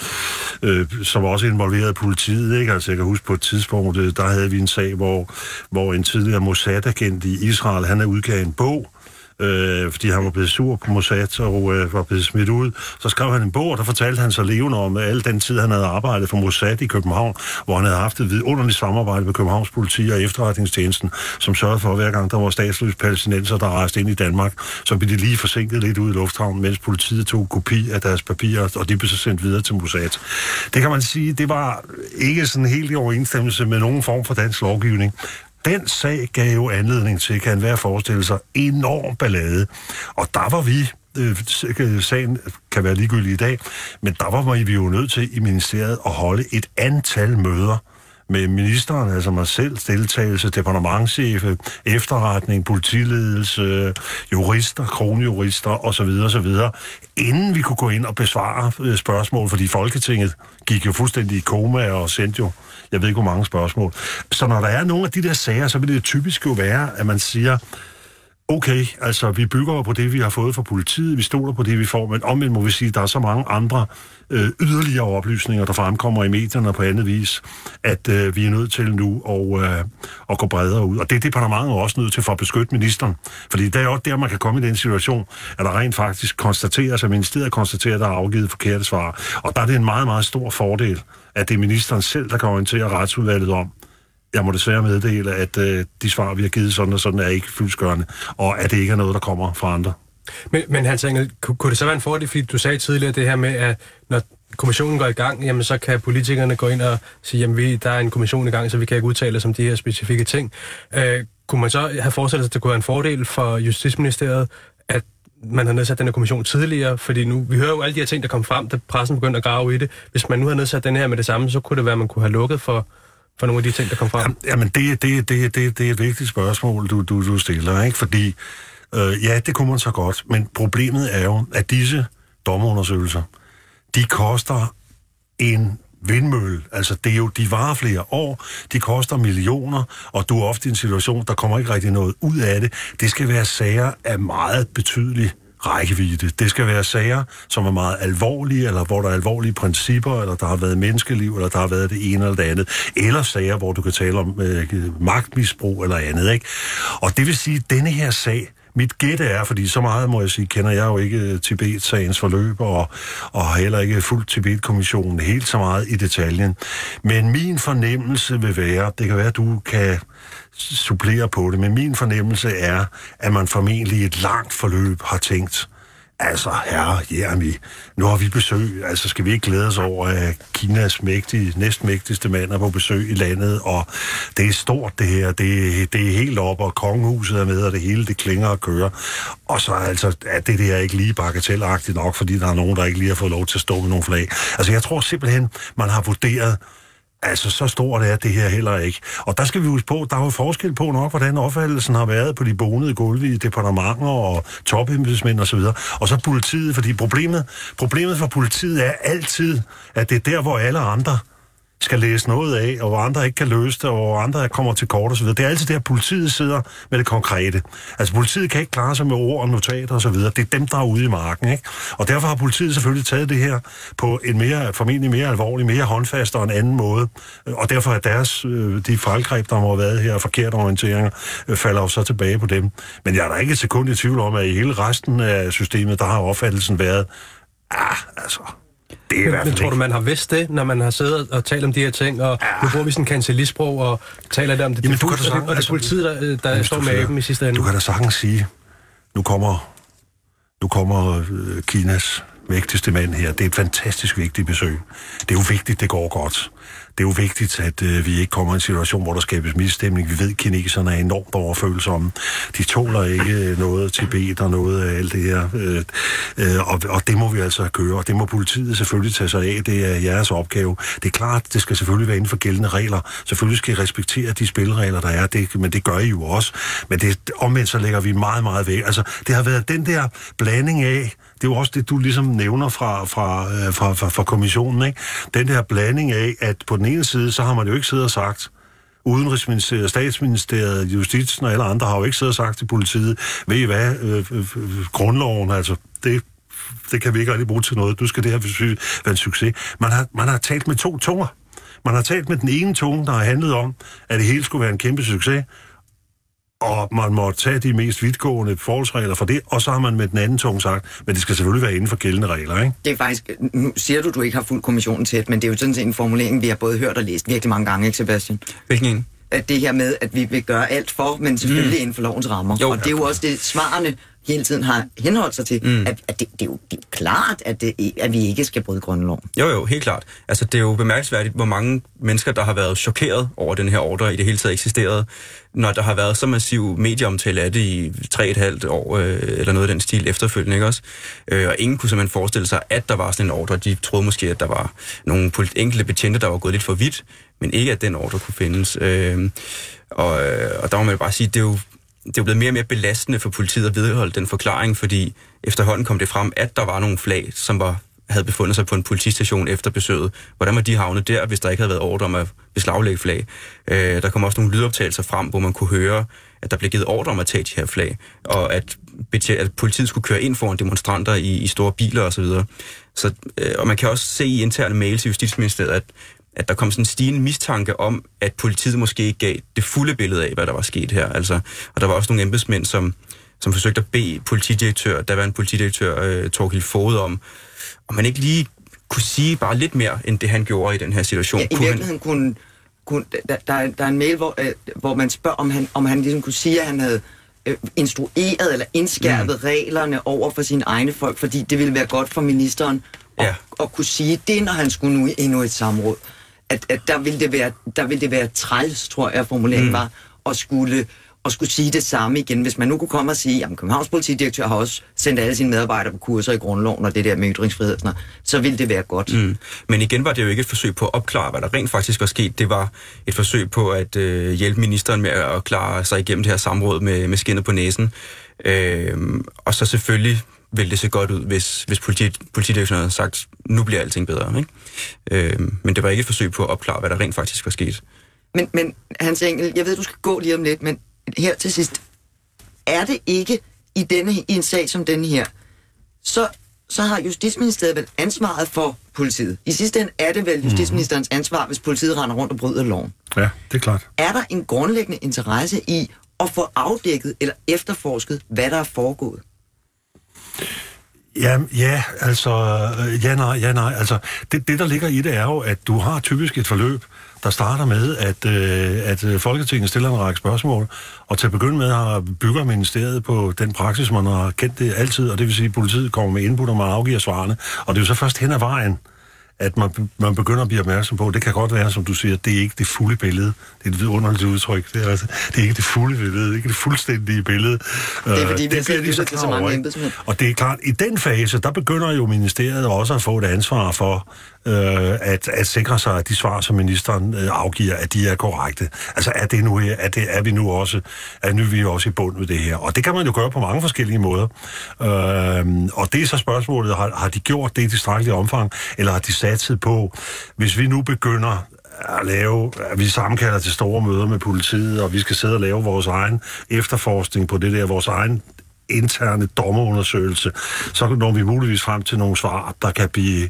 øh, som også involverede politiet. Ikke? Altså, jeg kan huske på et tidspunkt, øh, der havde vi en sag, hvor, hvor en tidligere Mossad-agent i Israel, han udgav en bog, øh, fordi han var blevet sur på Mossad og øh, var blevet smidt ud. Så skrev han en bog, og der fortalte han så levende om øh, al den tid, han havde arbejdet for Mossad i København, hvor han havde haft et vidunderligt samarbejde med Københavns politi og efterretningstjenesten, som sørgede for, at hver gang der var statsløse palæstinenser, der rejste ind i Danmark, så blev de lige forsinket lidt ud i lufthavnen, mens politiet tog kopi af deres papirer, og de blev så sendt videre til Mossad. Det kan man sige, det var ikke sådan helt i overensstemmelse med nogen form for dansk lovgivning den sag gav jo anledning til, kan være forestille sig, enorm ballade. Og der var vi, øh, øh, sagen kan være ligegyldig i dag, men der var vi jo nødt til i ministeriet at holde et antal møder med ministeren, altså mig selv, deltagelse, departementchef, efterretning, politiledelse, jurister, kronjurister osv. osv., inden vi kunne gå ind og besvare øh, spørgsmål, fordi Folketinget gik jo fuldstændig i koma og sendte jo jeg ved ikke, hvor mange spørgsmål. Så når der er nogle af de der sager, så vil det typisk jo være, at man siger, okay, altså vi bygger på det, vi har fået fra politiet, vi stoler på det, vi får, men omvendt må vi sige, at der er så mange andre øh, yderligere oplysninger, der fremkommer i medierne på andet vis, at øh, vi er nødt til nu at, øh, at gå bredere ud. Og det er departementet også nødt til for at beskytte ministeren. Fordi det er også der, man kan komme i den situation, at der rent faktisk konstateres, at ministeriet konstaterer, at der er afgivet forkerte svar. Og der er det en meget, meget stor fordel, at det er ministeren selv, der kan orientere retsudvalget om, jeg må desværre meddele, at øh, de svar, vi har givet sådan og sådan, er ikke fyldskørende, og at det ikke er noget, der kommer fra andre. Men, men Hans Engel, kunne, kunne det så være en fordel, fordi du sagde tidligere det her med, at når kommissionen går i gang, jamen så kan politikerne gå ind og sige, jamen vi, der er en kommission i gang, så vi kan ikke udtale os om de her specifikke ting. Øh, kunne man så have forestillet sig, at det kunne være en fordel for Justitsministeriet, man har nedsat den her kommission tidligere, fordi nu, vi hører jo alle de her ting, der kom frem, da pressen begyndte at grave i det. Hvis man nu havde nedsat den her med det samme, så kunne det være, at man kunne have lukket for for nogle af de ting, der kom frem? Jamen, det, det, det, det, det er et vigtigt spørgsmål, du, du, du stiller, ikke? Fordi, øh, ja, det kunne man så godt, men problemet er jo, at disse dommerundersøgelser, de koster en vindmølle. Altså, det er jo, de varer flere år, de koster millioner, og du er ofte i en situation, der kommer ikke rigtig noget ud af det. Det skal være sager af meget betydelig rækkevidde. Det skal være sager, som er meget alvorlige, eller hvor der er alvorlige principper, eller der har været menneskeliv, eller der har været det ene eller det andet. Eller sager, hvor du kan tale om øh, magtmisbrug eller andet. Ikke? Og det vil sige, at denne her sag, mit gæt er, fordi så meget må jeg sige, kender jeg jo ikke øh, Tibet-sagens forløb, og, og har heller ikke fuldt Tibet-kommissionen helt så meget i detaljen. Men min fornemmelse vil være, det kan være, at du kan supplere på det, men min fornemmelse er, at man formentlig i et langt forløb har tænkt, Altså, herre Jeremy, nu har vi besøg. Altså, skal vi ikke glæde os over, at Kinas mægtige, næstmægtigste mand er på besøg i landet, og det er stort, det her. Det, det er helt op, og kongehuset er med, og det hele, det klinger og kører. Og så altså, er det der ikke lige bagatellagtigt nok, fordi der er nogen, der ikke lige har fået lov til at stå med nogle flag. Altså, jeg tror simpelthen, man har vurderet, Altså, så stort er det her heller ikke. Og der skal vi huske på, der er jo forskel på nok, hvordan opfattelsen har været på de bonede gulve i departementer og topembedsmænd osv. Og, og så politiet, fordi problemet, problemet for politiet er altid, at det er der, hvor alle andre skal læse noget af, og hvor andre ikke kan løse det, og hvor andre kommer til kort osv. Det er altid der, politiet sidder med det konkrete. Altså politiet kan ikke klare sig med ord og notater osv. Det er dem, der er ude i marken. Ikke? Og derfor har politiet selvfølgelig taget det her på en mere, formentlig mere alvorlig, mere håndfast og en anden måde. Og derfor er deres, øh, de fejlgreb, der må have været her, forkerte orienteringer, øh, falder jo så tilbage på dem. Men jeg er da ikke et sekund i tvivl om, at i hele resten af systemet, der har opfattelsen været, ah, altså, det er men, men tror du, man har vidst det, når man har siddet og talt om de her ting, og ja. nu bruger vi sådan en kancelisprog og taler det om det Jamen, du kan da og, det, og det er altså, politiet, der, der står med dem i sidste ende. Du kan da sagtens sige, nu kommer, nu kommer øh, Kinas vigtigste mand her. Det er et fantastisk vigtigt besøg. Det er jo vigtigt, det går godt det er jo vigtigt, at øh, vi ikke kommer i en situation, hvor der skabes misstemning. Vi ved, at kineserne er enormt overfølsomme. De tåler ikke øh, noget Tibet og noget af alt det her. Øh, øh, og, og det må vi altså gøre, og det må politiet selvfølgelig tage sig af. Det er jeres opgave. Det er klart, det skal selvfølgelig være inden for gældende regler. Selvfølgelig skal I respektere de spilleregler, der er, det, men det gør I jo også. Men det, omvendt så lægger vi meget, meget væk. Altså, det har været den der blanding af, det er jo også det, du ligesom nævner fra, fra, øh, fra, fra, fra kommissionen, ikke? Den der blanding af, at på den ene side, så har man jo ikke siddet og sagt, Udenrigsministeriet, Statsministeriet, Justitsen og alle andre har jo ikke siddet og sagt til politiet, ved I hvad, øh, øh, øh grundloven, altså, det, det kan vi ikke rigtig bruge til noget, du skal det her være en succes. Man har, man har talt med to tunger. Man har talt med den ene tunge, der har handlet om, at det hele skulle være en kæmpe succes, og man må tage de mest vidtgående forholdsregler for det, og så har man med den anden tung sagt, men det skal selvfølgelig være inden for gældende regler, ikke? Det er faktisk, nu siger du, du ikke har fuldt kommissionen tæt, men det er jo sådan set en formulering, vi har både hørt og læst virkelig mange gange, ikke Sebastian? Hvilken en? At det her med, at vi vil gøre alt for, men selvfølgelig mm. inden for lovens rammer. Jo, og det er jo også det, svarene hele tiden har henholdt sig til, mm. at, at det, det, er jo, det er jo klart, at, det, at vi ikke skal bryde grundloven. Jo, jo, helt klart. Altså, det er jo bemærkelsesværdigt, hvor mange mennesker, der har været chokeret over den her ordre, i det hele taget eksisteret, når der har været så massiv medieomtale af det i tre et halvt år, øh, eller noget af den stil efterfølgende, ikke også? Øh, og ingen kunne simpelthen forestille sig, at der var sådan en ordre. De troede måske, at der var nogle enkelte betjente, der var gået lidt for vidt, men ikke at den ordre kunne findes. Øh, og, øh, og der må man bare sige, det er jo det er blevet mere og mere belastende for politiet at vedholde den forklaring, fordi efterhånden kom det frem, at der var nogle flag, som var, havde befundet sig på en politistation efter besøget. Hvordan var de havnet der, hvis der ikke havde været ordre om at beslaglægge flag? Øh, der kom også nogle lydoptagelser frem, hvor man kunne høre, at der blev givet ordre om at tage de her flag, og at, at politiet skulle køre ind foran demonstranter i, i store biler osv. Så, så, øh, og man kan også se i interne mails i Justitsministeriet, at at der kom sådan en stigende mistanke om, at politiet måske ikke gav det fulde billede af, hvad der var sket her. Altså, og der var også nogle embedsmænd, som, som forsøgte at bede politidirektør, der var en politidirektør, øh, Torgild Fode, om, om man ikke lige kunne sige bare lidt mere, end det han gjorde i den her situation. Ja, i virkeligheden kunne, kunne der, der, der er en mail, hvor, øh, hvor man spørger, om han, om han ligesom kunne sige, at han havde øh, instrueret eller indskærpet mm. reglerne over for sine egne folk, fordi det ville være godt for ministeren at, ja. at kunne sige det, når han skulle nu endnu et samråd at, at der, ville det være, der ville det være træls, tror jeg, formuleringen mm. var, at skulle at skulle sige det samme igen. Hvis man nu kunne komme og sige, at Københavns politidirektør har også sendt alle sine medarbejdere på kurser i grundloven og det der med ytringsfrihed, sådan noget, så ville det være godt. Mm. Men igen var det jo ikke et forsøg på at opklare, hvad der rent faktisk var sket. Det var et forsøg på at øh, hjælpe ministeren med at klare sig igennem det her samråd med, med skinnet på næsen. Øh, og så selvfølgelig ville det se godt ud, hvis, hvis politi, politidirektøren havde sagt, nu bliver alting bedre. Ikke? Øh, men det var ikke et forsøg på at opklare, hvad der rent faktisk var sket. Men, men Hans Engel, jeg ved, du skal gå lige om lidt, men her til sidst, er det ikke i, denne, i en sag som denne her, så, så har Justitsministeriet vel ansvaret for politiet. I sidste ende er det vel Justitsministerens ansvar, hvis politiet render rundt og bryder loven. Ja, det er klart. Er der en grundlæggende interesse i at få afdækket eller efterforsket, hvad der er foregået? Ja, ja, altså, øh, ja, nej, ja, nej. Altså, det, det, der ligger i det, er jo, at du har typisk et forløb, der starter med, at, øh, at øh, Folketinget stiller en række spørgsmål, og til at begynde med har bygger ministeriet på den praksis, man har kendt det altid, og det vil sige, at politiet kommer med input, og man afgiver svarene. Og det er jo så først hen ad vejen, at man, man begynder at blive opmærksom på, det kan godt være, som du siger, det er ikke det fulde billede. Det er et vidunderligt udtryk. Det er, altså, det er ikke det fulde billede, ikke det fuldstændige billede. Det er fordi, Øh, vi har lyttet til så mange embedsmænd. Og det er klart, i den fase, der begynder jo ministeriet også at få et ansvar for øh, at, at sikre sig, at de svar, som ministeren øh, afgiver, at de er korrekte. Altså er det nu her, er, det, er vi nu også, er nu vi også i bund med det her? Og det kan man jo gøre på mange forskellige måder. Øh, og det er så spørgsmålet, har, har de gjort det i tilstrækkeligt omfang, eller har de satset på, hvis vi nu begynder at lave, at vi sammenkalder til store møder med politiet, og vi skal sidde og lave vores egen efterforskning på det der, vores egen interne dommerundersøgelse, så når vi muligvis frem til nogle svar, der kan blive øh,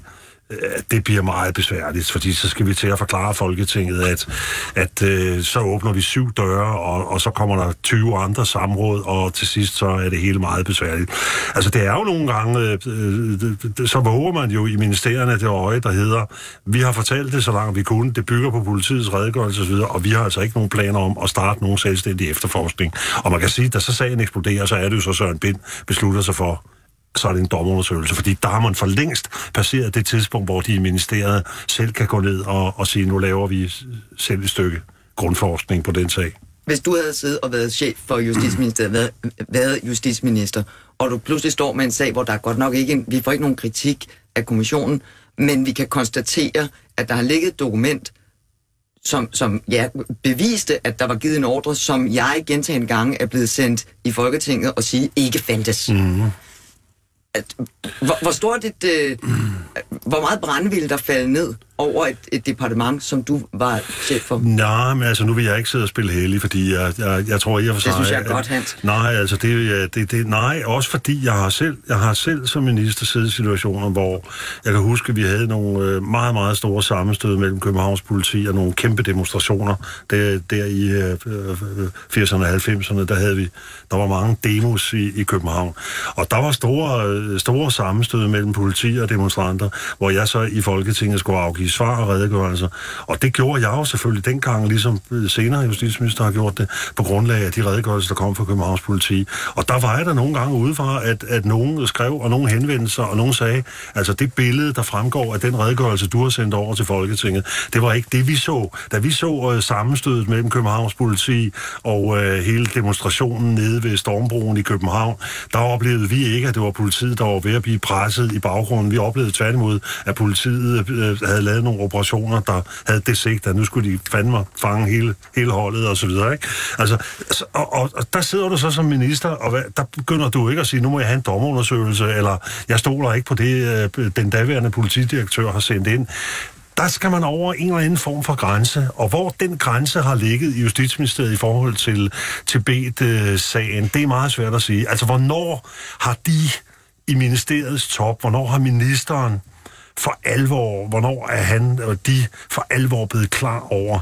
Øh, det bliver meget besværligt, fordi så skal vi til at forklare Folketinget, at, at øh, så åbner vi syv døre, og, og så kommer der 20 andre samråd, og til sidst så er det hele meget besværligt. Altså det er jo nogle gange, øh, øh, øh, så våger man jo i ministerierne det øje, der hedder, vi har fortalt det så langt vi kunne, det bygger på politiets redegørelse osv., og vi har altså ikke nogen planer om at starte nogen selvstændig efterforskning. Og man kan sige, at da så sagen eksploderer, så er det jo så Søren Bind beslutter sig for, så er det en dommerundersøgelse, fordi der har man for længst passeret det tidspunkt, hvor de i ministeriet selv kan gå ned og, og sige, nu laver vi selv et stykke grundforskning på den sag. Hvis du havde siddet og været chef for Justitsministeriet, været, været justitsminister, og du pludselig står med en sag, hvor der er godt nok ikke, vi får ikke nogen kritik af kommissionen, men vi kan konstatere, at der har ligget et dokument, som, som ja, beviste, at der var givet en ordre, som jeg gentagende gange er blevet sendt i Folketinget og sige, ikke fandtes. Mm. At, hvor, hvor stort et, øh, hvor meget brænde der faldt ned? Over et, et departement, som du var chef for? Nej, men altså, nu vil jeg ikke sidde og spille heldig, fordi jeg, jeg, jeg tror og for sig... synes jeg er at- godt, Hans. Nej, altså, det, er- det, det, nej, også fordi jeg har selv, jeg har selv som minister siddet i situationer, hvor jeg kan huske, at vi havde nogle øh, meget, meget store sammenstød mellem Københavns politi og nogle kæmpe demonstrationer. Der, der i øh, øh, 80'erne og 90'erne, der havde vi, der var mange demos i, i København. Og der var store, øh, store sammenstød mellem politi og demonstranter, hvor jeg så i Folketinget skulle afgive svar og redegørelser. Og det gjorde jeg jo selvfølgelig dengang, ligesom senere justitsminister har gjort det, på grundlag af de redegørelser, der kom fra Københavns politi. Og der var jeg der nogle gange udefra, at, at nogen skrev, og nogen henvendte sig, og nogen sagde, altså det billede, der fremgår af den redegørelse, du har sendt over til Folketinget, det var ikke det, vi så. Da vi så øh, sammenstødet mellem Københavns politi og øh, hele demonstrationen nede ved Stormbroen i København, der oplevede vi ikke, at det var politiet, der var ved at blive presset i baggrunden. Vi oplevede tværtimod, at politiet øh, havde lavet nogle operationer, der havde det sigt, at nu skulle de fandme fange hele, hele holdet og så videre. Ikke? Altså, og, og, og, der sidder du så som minister, og hvad, der begynder du ikke at sige, nu må jeg have en dommerundersøgelse, eller jeg stoler ikke på det, øh, den daværende politidirektør har sendt ind der skal man over en eller anden form for grænse, og hvor den grænse har ligget i Justitsministeriet i forhold til Tibet-sagen, det er meget svært at sige. Altså, hvornår har de i ministeriets top, hvornår har ministeren for alvor, hvornår er han og de for alvor blevet klar over,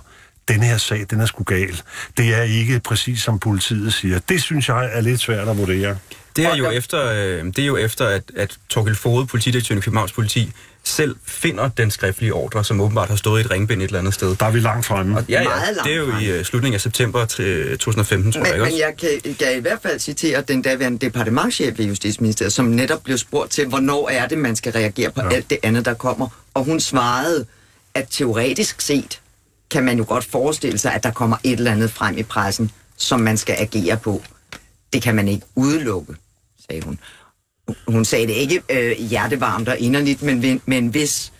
den her sag, den er sgu gal. Det er ikke præcis som politiet siger. Det synes jeg er lidt svært at vurdere. Det er jo efter, øh, det er jo efter at, at Torgild Fode, politidirektøren i Københavns politi, selv finder den skriftlige ordre, som åbenbart har stået i et ringbind et eller andet sted. Der er vi langt fremme. Og, ja, ja, Meget langt det er jo fremme. i uh, slutningen af september til 2015, tror jeg Men, ikke men jeg kan, kan i hvert fald citere den daværende departementchef i Justitsministeriet, som netop blev spurgt til, hvornår er det, man skal reagere på ja. alt det andet, der kommer. Og hun svarede, at teoretisk set kan man jo godt forestille sig, at der kommer et eller andet frem i pressen, som man skal agere på. Det kan man ikke udelukke, sagde hun. Hun sagde det ikke øh, hjertevarmt og inderligt, men med en vis,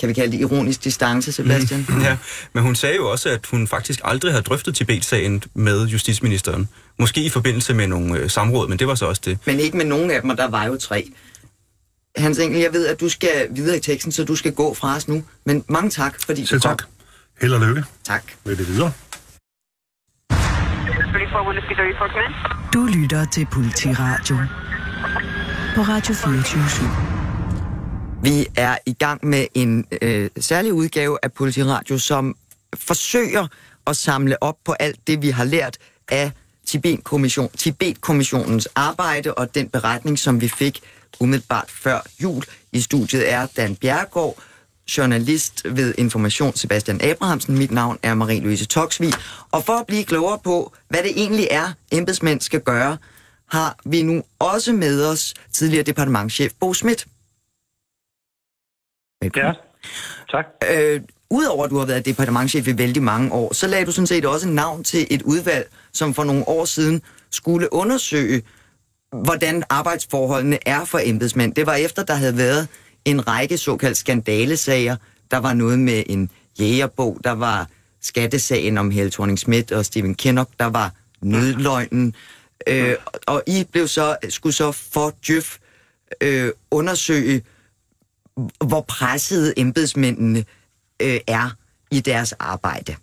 kan vi kalde det ironisk distance, Sebastian? Mm. Ja, men hun sagde jo også, at hun faktisk aldrig har drøftet Tibet-sagen med justitsministeren. Måske i forbindelse med nogle øh, samråd, men det var så også det. Men ikke med nogen af dem, og der var jo tre. Hans Engel, jeg ved, at du skal videre i teksten, så du skal gå fra os nu. Men mange tak, fordi Selv du kom. tak. Held og lykke Tak. med det videre. Du lytter til Politiradio på Radio 24 Vi er i gang med en øh, særlig udgave af Politiradio, som forsøger at samle op på alt det, vi har lært af Tibet-kommission, Tibet-kommissionens arbejde og den beretning, som vi fik umiddelbart før jul. I studiet er Dan Bjergård, journalist ved Information Sebastian Abrahamsen. Mit navn er Marie-Louise Toksvig. Og for at blive klogere på, hvad det egentlig er, embedsmænd skal gøre, har vi nu også med os tidligere departementchef Bo Schmidt. Ja, tak. Øh, Udover at du har været departementchef i vældig mange år, så lagde du sådan set også navn til et udvalg, som for nogle år siden skulle undersøge, hvordan arbejdsforholdene er for embedsmænd. Det var efter, der havde været en række såkaldte skandalesager. Der var noget med en jægerbog, der var skattesagen om Helle thorning Schmidt og Stephen Kinnock, der var nødløgnen. Øh, og I blev så, skulle så for Djøf øh, undersøge, hvor pressede embedsmændene øh, er i deres arbejde.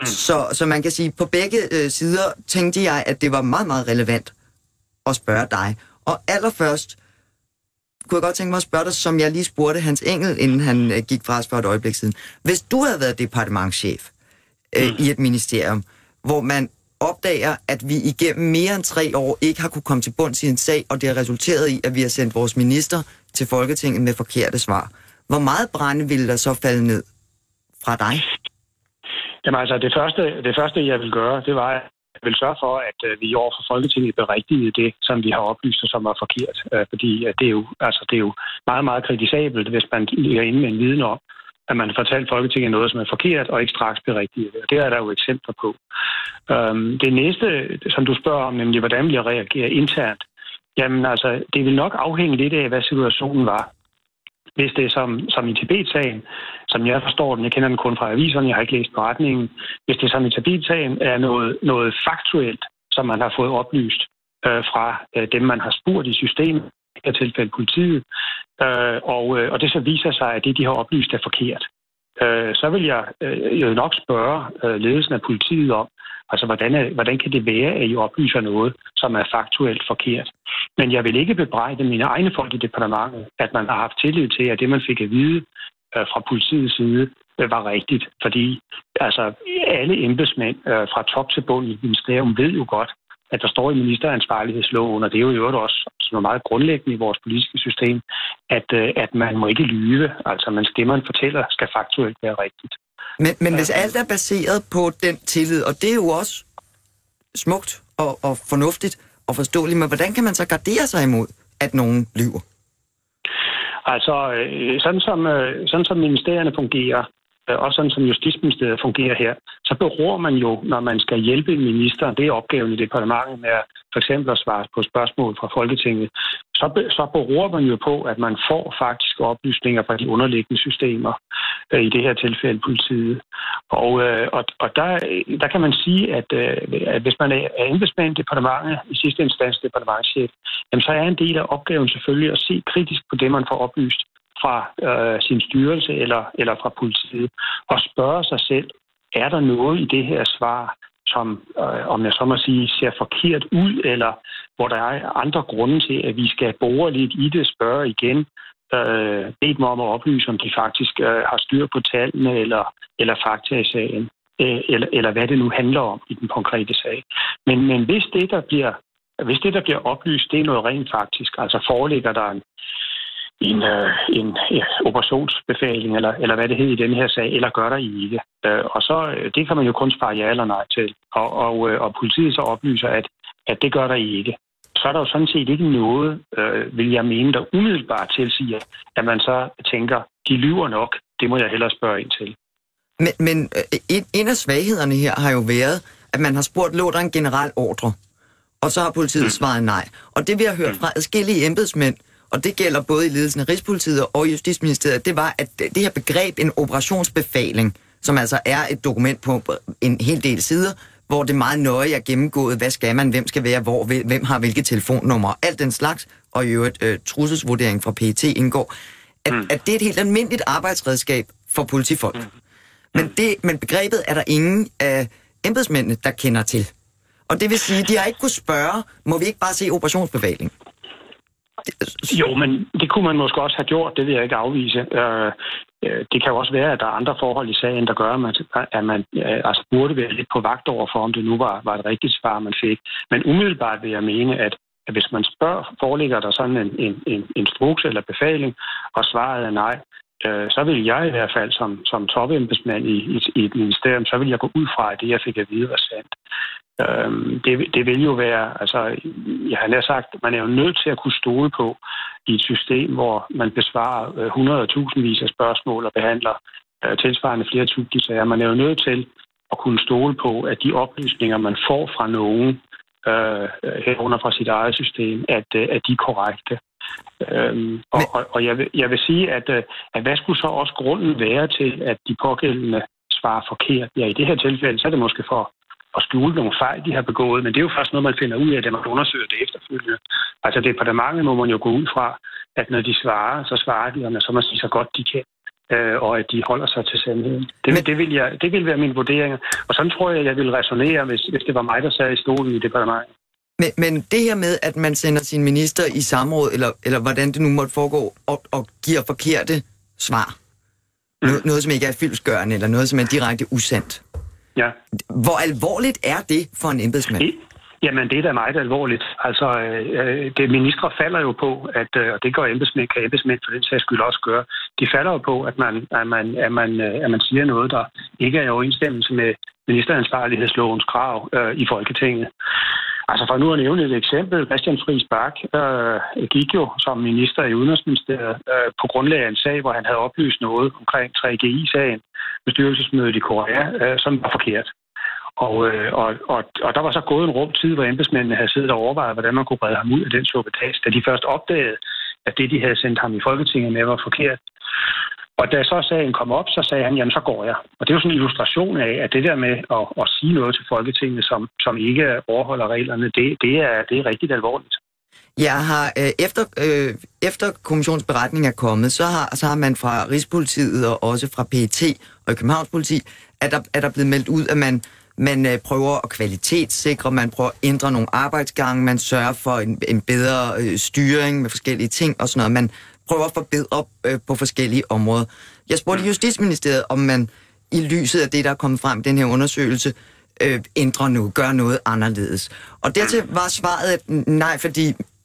Mm. Så, så man kan sige, på begge øh, sider tænkte jeg, at det var meget, meget relevant at spørge dig. Og allerførst kunne jeg godt tænke mig at spørge dig, som jeg lige spurgte Hans Engel, inden han øh, gik fra os for et øjeblik siden. Hvis du havde været departementchef øh, mm. i et ministerium, hvor man opdager, at vi igennem mere end tre år ikke har kunne komme til bunds i en sag, og det har resulteret i, at vi har sendt vores minister til Folketinget med forkerte svar. Hvor meget brænde ville der så falde ned fra dig? Jamen altså, det første, det første jeg vil gøre, det var, at jeg vil sørge for, at øh, vi over for Folketinget berigtigede det, som vi har oplyst, og som var forkert. Øh, fordi øh, det, er jo, altså, det er jo meget, meget kritisabelt, hvis man ligger inde med en viden om, at man fortalte fortalt Folketinget noget, som er forkert, og ikke straks berigtiget det. Og det er der jo eksempler på. Øhm, det næste, som du spørger om, nemlig hvordan jeg reagerer internt, jamen altså, det vil nok afhænge lidt af, hvad situationen var. Hvis det er som, som i Tibet-sagen, som jeg forstår den, jeg kender den kun fra aviserne, jeg har ikke læst beretningen, hvis det er som i Tibet-sagen er noget, noget faktuelt, som man har fået oplyst øh, fra øh, dem, man har spurgt i systemet, kan tilfælde politiet, øh, og, øh, og det så viser sig, at det, de har oplyst, er forkert, øh, så vil jeg øh, jo nok spørge øh, ledelsen af politiet om, altså hvordan, er, hvordan kan det være, at I oplyser noget, som er faktuelt forkert. Men jeg vil ikke bebrejde mine egne folk i departementet, at man har haft tillid til, at det, man fik at vide øh, fra politiets side, øh, var rigtigt. Fordi altså, alle embedsmænd øh, fra top til bund i ministerium ved jo godt, at der står i ministeransvarlighedsloven, og det er jo i øvrigt også som er meget grundlæggende i vores politiske system, at, øh, at man må ikke lyve. Altså, man det, man fortæller, skal faktuelt være rigtigt. Men, men hvis alt er baseret på den tillid, og det er jo også smukt og, og fornuftigt og forståeligt, men hvordan kan man så gardere sig imod, at nogen lyver? Altså, øh, sådan som, øh, sådan som ministerierne fungerer, og sådan som Justitsministeriet fungerer her, så beror man jo, når man skal hjælpe en minister, det er opgaven i departementet med at for eksempel at svare på spørgsmål fra Folketinget, så, så beror man jo på, at man får faktisk oplysninger fra de underliggende systemer, øh, i det her tilfælde politiet. Og, øh, og, og der, der kan man sige, at, øh, at hvis man er embedsmand i departementet, i sidste instans departementchef, jamen, så er en del af opgaven selvfølgelig at se kritisk på det, man får oplyst fra øh, sin styrelse eller, eller fra politiet, og spørge sig selv, er der noget i det her svar, som, øh, om jeg så må sige, ser forkert ud, eller hvor der er andre grunde til, at vi skal bore lidt i det, spørge igen, øh, bede dem om at oplyse, om de faktisk øh, har styr på tallene eller, eller fakta i sagen, øh, eller, eller hvad det nu handler om i den konkrete sag. Men, men hvis det, der bliver hvis det, der bliver oplyst, det er noget rent faktisk, altså foreligger der en, en, øh, en ja, operationsbefaling, eller, eller hvad det hedder i den her sag, eller gør der I ikke. Øh, og så, øh, det kan man jo kun spare ja eller nej til. Og, og, øh, og politiet så oplyser, at, at det gør der I ikke. Så er der jo sådan set ikke noget, øh, vil jeg mene, der umiddelbart tilsiger, at man så tænker, de lyver nok, det må jeg hellere spørge ind til. Men, men øh, en, en af svaghederne her har jo været, at man har spurgt, lå der en general ordre? Og så har politiet mm. svaret nej. Og det vi har hørt mm. fra adskillige embedsmænd, og det gælder både i ledelsen af Rigspolitiet og Justitsministeriet, det var, at det her begreb, en operationsbefaling, som altså er et dokument på en hel del sider, hvor det meget nøje er gennemgået, hvad skal man, hvem skal være hvor, hvem har hvilke telefonnumre, alt den slags, og i øvrigt øh, trusselsvurdering fra PET indgår, at, mm. at det er et helt almindeligt arbejdsredskab for politifolk. Mm. Men, det, men begrebet er der ingen af embedsmændene, der kender til. Og det vil sige, de har ikke kunnet spørge, må vi ikke bare se operationsbefaling? Jo, men det kunne man måske også have gjort, det vil jeg ikke afvise. Øh, øh, det kan jo også være, at der er andre forhold i sagen, der gør, at man, at man øh, altså burde være lidt på vagt over for, om det nu var, var et rigtigt svar, man fik. Men umiddelbart vil jeg mene, at, at hvis man spørger, foreligger der sådan en, en, en instruks eller befaling, og svaret er nej, øh, så vil jeg i hvert fald som, som topembedsmand i, i, i et ministerium, så vil jeg gå ud fra, at det, jeg fik at vide, var sandt. Øhm, det, det vil jo være, altså, jeg har nær sagt, man er jo nødt til at kunne stole på i et system, hvor man besvarer øh, hundrede tusindvis af spørgsmål og behandler øh, tilsvarende flere tusind sager. Man er jo nødt til at kunne stole på, at de oplysninger, man får fra nogen, øh, herunder fra sit eget system, at, øh, at de er korrekte. Øhm, og, og, og jeg, vil, jeg vil sige, at, øh, at hvad skulle så også grunden være til, at de pågældende svarer forkert? Ja, i det her tilfælde, så er det måske for at skjule nogle fejl, de har begået, men det er jo først noget, man finder ud af, da man undersøger det efterfølgende. Altså departementet må man jo gå ud fra, at når de svarer, så svarer de, og så man sige så godt de kan øh, og at de holder sig til sandheden. Det, men, det, vil jeg, det vil være min vurdering. Og sådan tror jeg, jeg vil resonere, hvis, hvis det var mig, der sad i stolen i departementet. Men, men det her med, at man sender sin minister i samråd, eller, eller hvordan det nu måtte foregå, og, og giver forkerte svar, mm. noget, noget, som ikke er fyldskørende, eller noget, som er direkte usandt, Ja. Hvor alvorligt er det for en embedsmand? Det, jamen, det er da meget alvorligt. Altså, øh, det ministre falder jo på, at, øh, og det går embedsmænd, kan embedsmænd for den sags skyld også gøre, de falder jo på, at man, at man, at man, øh, at man siger noget, der ikke er i overensstemmelse med ministeransvarlighedslovens krav øh, i Folketinget. Altså for nu at nævne et eksempel, Christian Friis Bak øh, gik jo som minister i Udenrigsministeriet øh, på grundlag af en sag, hvor han havde oplyst noget omkring 3GI-sagen med styrelsesmødet i Korea, øh, som var forkert. Og, øh, og, og, og der var så gået en rum tid, hvor embedsmændene havde siddet og overvejet, hvordan man kunne brede ham ud af den suppetas, da de først opdagede, at det, de havde sendt ham i Folketinget med, var forkert. Og da så sagen kom op, så sagde han, jamen så går jeg. Og det er jo sådan en illustration af, at det der med at, at sige noget til Folketinget, som, som ikke overholder reglerne, det, det, er, det er rigtig alvorligt. Jeg har øh, efter, øh, efter kommissionsberetningen er kommet, så har, så har man fra Rigspolitiet og også fra PET og Københavns Politi, at der, er der blevet meldt ud, at man, man øh, prøver at kvalitetssikre, man prøver at ændre nogle arbejdsgange, man sørger for en, en bedre øh, styring med forskellige ting og sådan noget. Man prøver at forbedre øh, på forskellige områder. Jeg spurgte Justitsministeriet, om man i lyset af det, der er kommet frem i den her undersøgelse, øh, ændrer noget, gør noget anderledes. Og dertil var svaret, at nej, fordi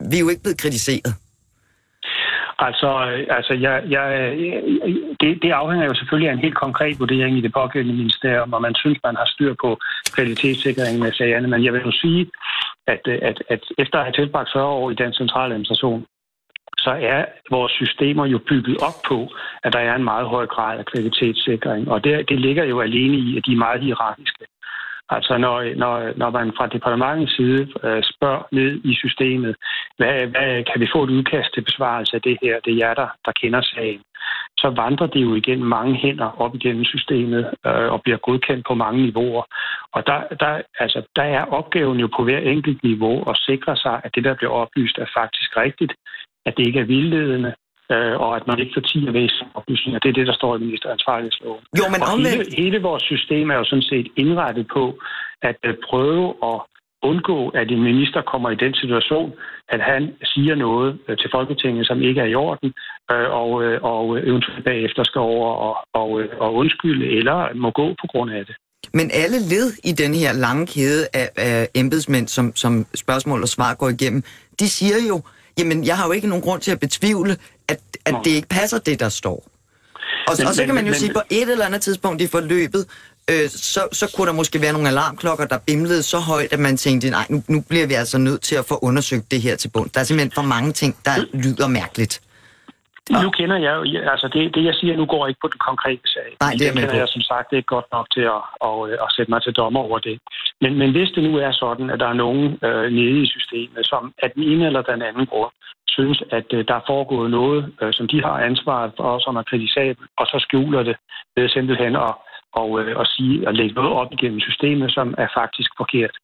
vi er jo ikke blevet kritiseret. Altså, altså jeg, jeg, det, det afhænger jo selvfølgelig af en helt konkret vurdering i det pågældende ministerium, og man synes, man har styr på kvalitetssikringen af sagerne. Men jeg vil jo sige, at, at, at efter at have tilbragt 40 år i den centrale administration, så er vores systemer jo bygget op på, at der er en meget høj grad af kvalitetssikring. Og det, det ligger jo alene i, at de er meget hierarkiske. Altså når, når, når man fra departementets side øh, spørger ned i systemet, hvad, hvad kan vi få et udkast til besvarelse af det her, det er jer, der, der kender sagen, så vandrer det jo igen mange hænder op igennem systemet øh, og bliver godkendt på mange niveauer. Og der, der, altså, der er opgaven jo på hver enkelt niveau at sikre sig, at det, der bliver oplyst, er faktisk rigtigt, at det ikke er vildledende, øh, og at man ikke fortiger væsentlige oplysninger. Det er det, der står i ministeransvarlighedsloven. Jo, men og hele, hele vores system er jo sådan set indrettet på at øh, prøve at undgå, at en minister kommer i den situation, at han siger noget øh, til Folketinget, som ikke er i orden, øh, og, og eventuelt bagefter skal over og, og, og undskylde, eller må gå på grund af det. Men alle led i den her lange kæde af, af embedsmænd, som, som spørgsmål og svar går igennem, de siger jo, jamen jeg har jo ikke nogen grund til at betvivle, at, at det ikke passer det, der står. Og, men, og så kan man jo men, sige, på et eller andet tidspunkt i forløbet, øh, så, så kunne der måske være nogle alarmklokker, der bimlede så højt, at man tænkte, nej, nu, nu bliver vi altså nødt til at få undersøgt det her til bund. Der er simpelthen for mange ting, der lyder mærkeligt. Ja. Nu kender jeg jo, altså det, det jeg siger nu går ikke på den konkrete sag. Nej, det, det kender jeg som sagt ikke godt nok til at, at, at sætte mig til dommer over det. Men, men hvis det nu er sådan, at der er nogen øh, nede i systemet, som af den ene eller den anden grund synes, at øh, der er foregået noget, øh, som de har ansvaret for, som er kritisabelt, og så skjuler det ved simpelthen at, og, øh, at sige, at lægge noget op igennem systemet, som er faktisk forkert,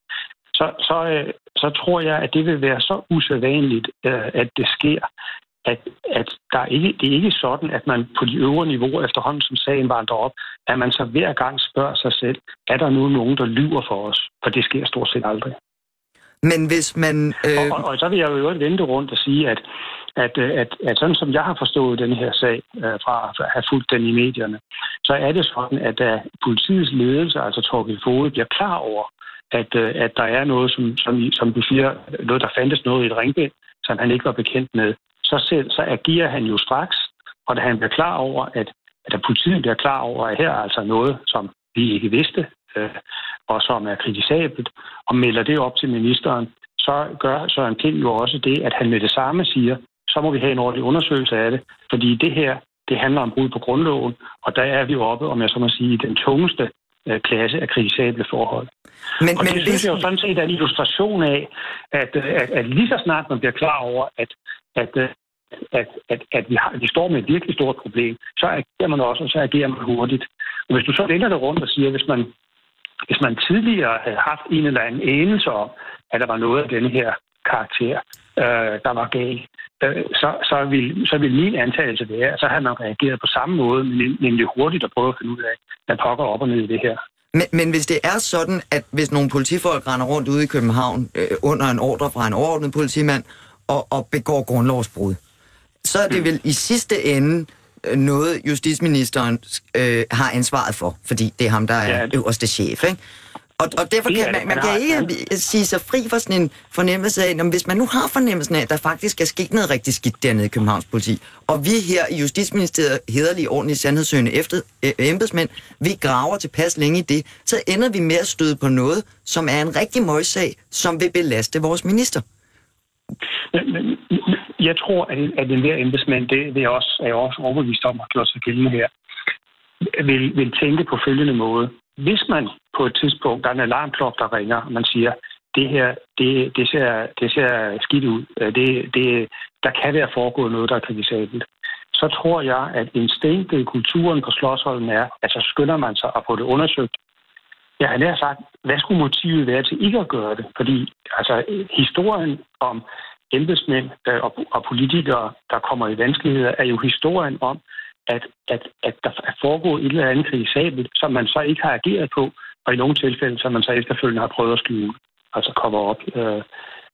så, så, øh, så tror jeg, at det vil være så usædvanligt, øh, at det sker, at, at der ikke, det er ikke sådan, at man på de øvre niveauer efterhånden, som sagen vandrer op, at man så hver gang spørger sig selv, er der nu nogen, der lyver for os? For det sker stort set aldrig. Men hvis man... Øh... Og, og, og så vil jeg jo øvrigt vente rundt og sige, at, at, at, at sådan som jeg har forstået den her sag, øh, fra at have fulgt den i medierne, så er det sådan, at da politiets ledelse, altså Torgild Fode, bliver klar over, at, øh, at der er noget, som, som, som du siger, noget, der fandtes noget i et ringbind, som han ikke var bekendt med, så, selv, så agerer han jo straks, og da han bliver klar over, at, at politiet bliver klar over, at her er altså noget, som vi ikke vidste, øh, og som er kritisabelt, og melder det op til ministeren, så gør Søren Pind jo også det, at han med det samme siger, så må vi have en ordentlig undersøgelse af det, fordi det her, det handler om brud på grundloven, og der er vi jo oppe, om jeg så må sige, i den tungeste øh, klasse af kritisable forhold. Men, og det men synes jeg jo sådan set er en illustration af, at, at, at lige så snart man bliver klar over, at, at, at, at, at vi, har, vi står med et virkelig stort problem, så agerer man også, og så agerer man hurtigt. Og hvis du så vender det rundt og siger, hvis man, hvis man tidligere havde haft en eller anden anelse om, at der var noget af denne her karakter, øh, der var galt, øh, så, så, vil, så vil min antagelse være, at så har man reageret på samme måde, men nemlig hurtigt at prøve at finde ud af, hvad pokker op og ned i det her. Men, men hvis det er sådan, at hvis nogle politifolk render rundt ude i København øh, under en ordre fra en overordnet politimand og, og begår grundlovsbrud, så er det vel i sidste ende øh, noget, justitsministeren øh, har ansvaret for, fordi det er ham, der er ja. øverste chef. Ikke? Og, og derfor kan man, man kan ikke sige sig fri for sådan en fornemmelse af, at hvis man nu har fornemmelsen af, at der faktisk er sket noget rigtig skidt dernede i Københavns politi, og vi her i Justitsministeriet, hederlige, ordentlige, sandhedssøgende efter, øh, embedsmænd, vi graver tilpas længe i det, så ender vi med at støde på noget, som er en rigtig møgssag, som vil belaste vores minister. Men, men, jeg tror, at, at den der embedsmænd, det vil jeg også, er jeg også overbevist om, at gjort sig gældende her, vil, vil tænke på følgende måde. Hvis man på et tidspunkt, der er en alarmklok, der ringer, og man siger, det her, det, det, ser, det ser skidt ud, øh, det, det, der kan være foregået noget, der er kritisabelt, så tror jeg, at instinktet i kulturen på Slottsholmen er, at så skynder man sig at få det undersøgt. Jeg har nær sagt, hvad skulle motivet være til ikke at gøre det? Fordi altså, historien om embedsmænd øh, og, og politikere, der kommer i vanskeligheder, er jo historien om, at, at, at der er foregået et eller andet kritisabelt, som man så ikke har ageret på, og i nogle tilfælde, som man så efterfølgende har prøvet at skjule, altså cover op øh,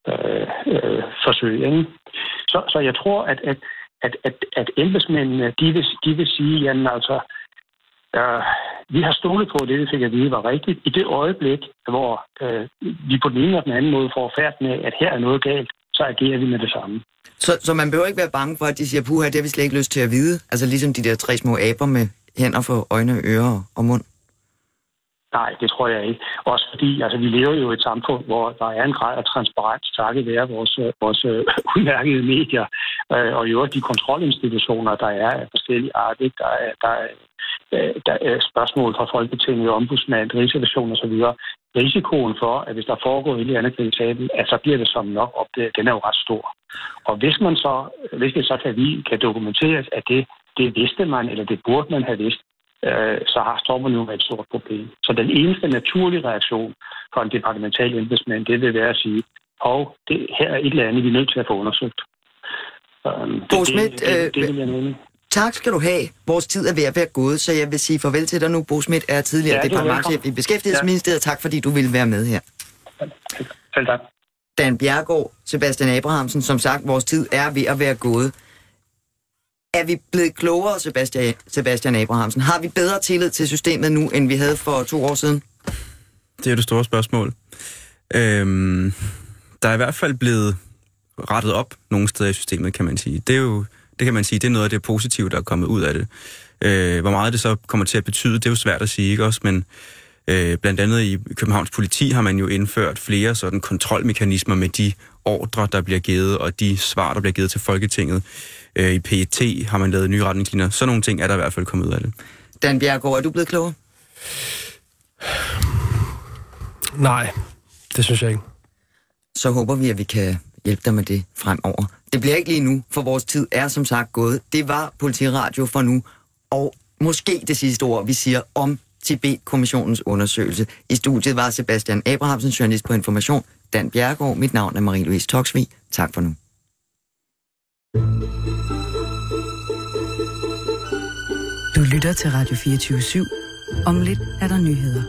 øh, øh, forsøg. Ikke? Så, så jeg tror, at, at, at, at, at embedsmændene, de vil, de vil sige, jamen altså, øh, vi har stolet på, at det vi fik at vide var rigtigt. I det øjeblik, hvor øh, vi på den ene eller den anden måde får færd med, at her er noget galt, så agerer vi med det samme. Så, så man behøver ikke være bange for, at de siger, puha, det har vi slet ikke lyst til at vide? Altså ligesom de der tre små aber med hænder for øjne, ører og mund? Nej, det tror jeg ikke. Også fordi, altså, vi lever jo i et samfund, hvor der er en grad af transparens takket være vores, øh, vores øh, udmærkede medier, øh, og i øvrigt de kontrolinstitutioner, der er af forskellige art. Ikke? Der, er, der, er, øh, der er spørgsmål fra Folketinget, ombudsmand, rigsrevision osv. Risikoen for, at hvis der foregår en eller anden kritisabel, at så bliver det som nok op, det, den er jo ret stor. Og hvis man så, hvis det så kan, vi, kan dokumenteres, at det, det vidste man, eller det burde man have vidst, øh, så har Stormen jo et stort problem. Så den eneste naturlige reaktion for en departemental embedsmand, det vil være at sige, hov, det her er et eller andet, vi er nødt til at få undersøgt. Um, det, Schmidt, det, det, det, det vil jeg nævne. Tak skal du have. Vores tid er ved at være gået, så jeg vil sige farvel til dig nu. Bo Schmidt er tidligere ja, departementchef i Beskæftigelsesministeriet. Ja. Tak fordi du ville være med her. Selv tak. Dan Bjergård, Sebastian Abrahamsen, som sagt, vores tid er ved at være gået. Er vi blevet klogere, Sebastian, Sebastian Abrahamsen? Har vi bedre tillid til systemet nu, end vi havde for to år siden? Det er det store spørgsmål. Øhm, der er i hvert fald blevet rettet op nogle steder i systemet, kan man sige. Det er jo, det kan man sige, det er noget af det positive, der er kommet ud af det. Øh, hvor meget det så kommer til at betyde, det er jo svært at sige, ikke også? Men Øh, blandt andet i Københavns politi har man jo indført flere sådan kontrolmekanismer med de ordre, der bliver givet, og de svar, der bliver givet til Folketinget. Øh, I PET har man lavet nye retningslinjer. Sådan nogle ting er der i hvert fald kommet ud af det. Dan Bjergård, er du blevet klogere? Nej, det synes jeg ikke. Så håber vi, at vi kan hjælpe dig med det fremover. Det bliver ikke lige nu, for vores tid er som sagt gået. Det var Politiradio for nu, og måske det sidste ord, vi siger om Tibet-kommissionens undersøgelse. I studiet var Sebastian Abrahamsen, journalist på Information, Dan Bjergård. Mit navn er Marie-Louise Toksvig. Tak for nu. Du lytter til Radio 24 /7. Om lidt er der nyheder.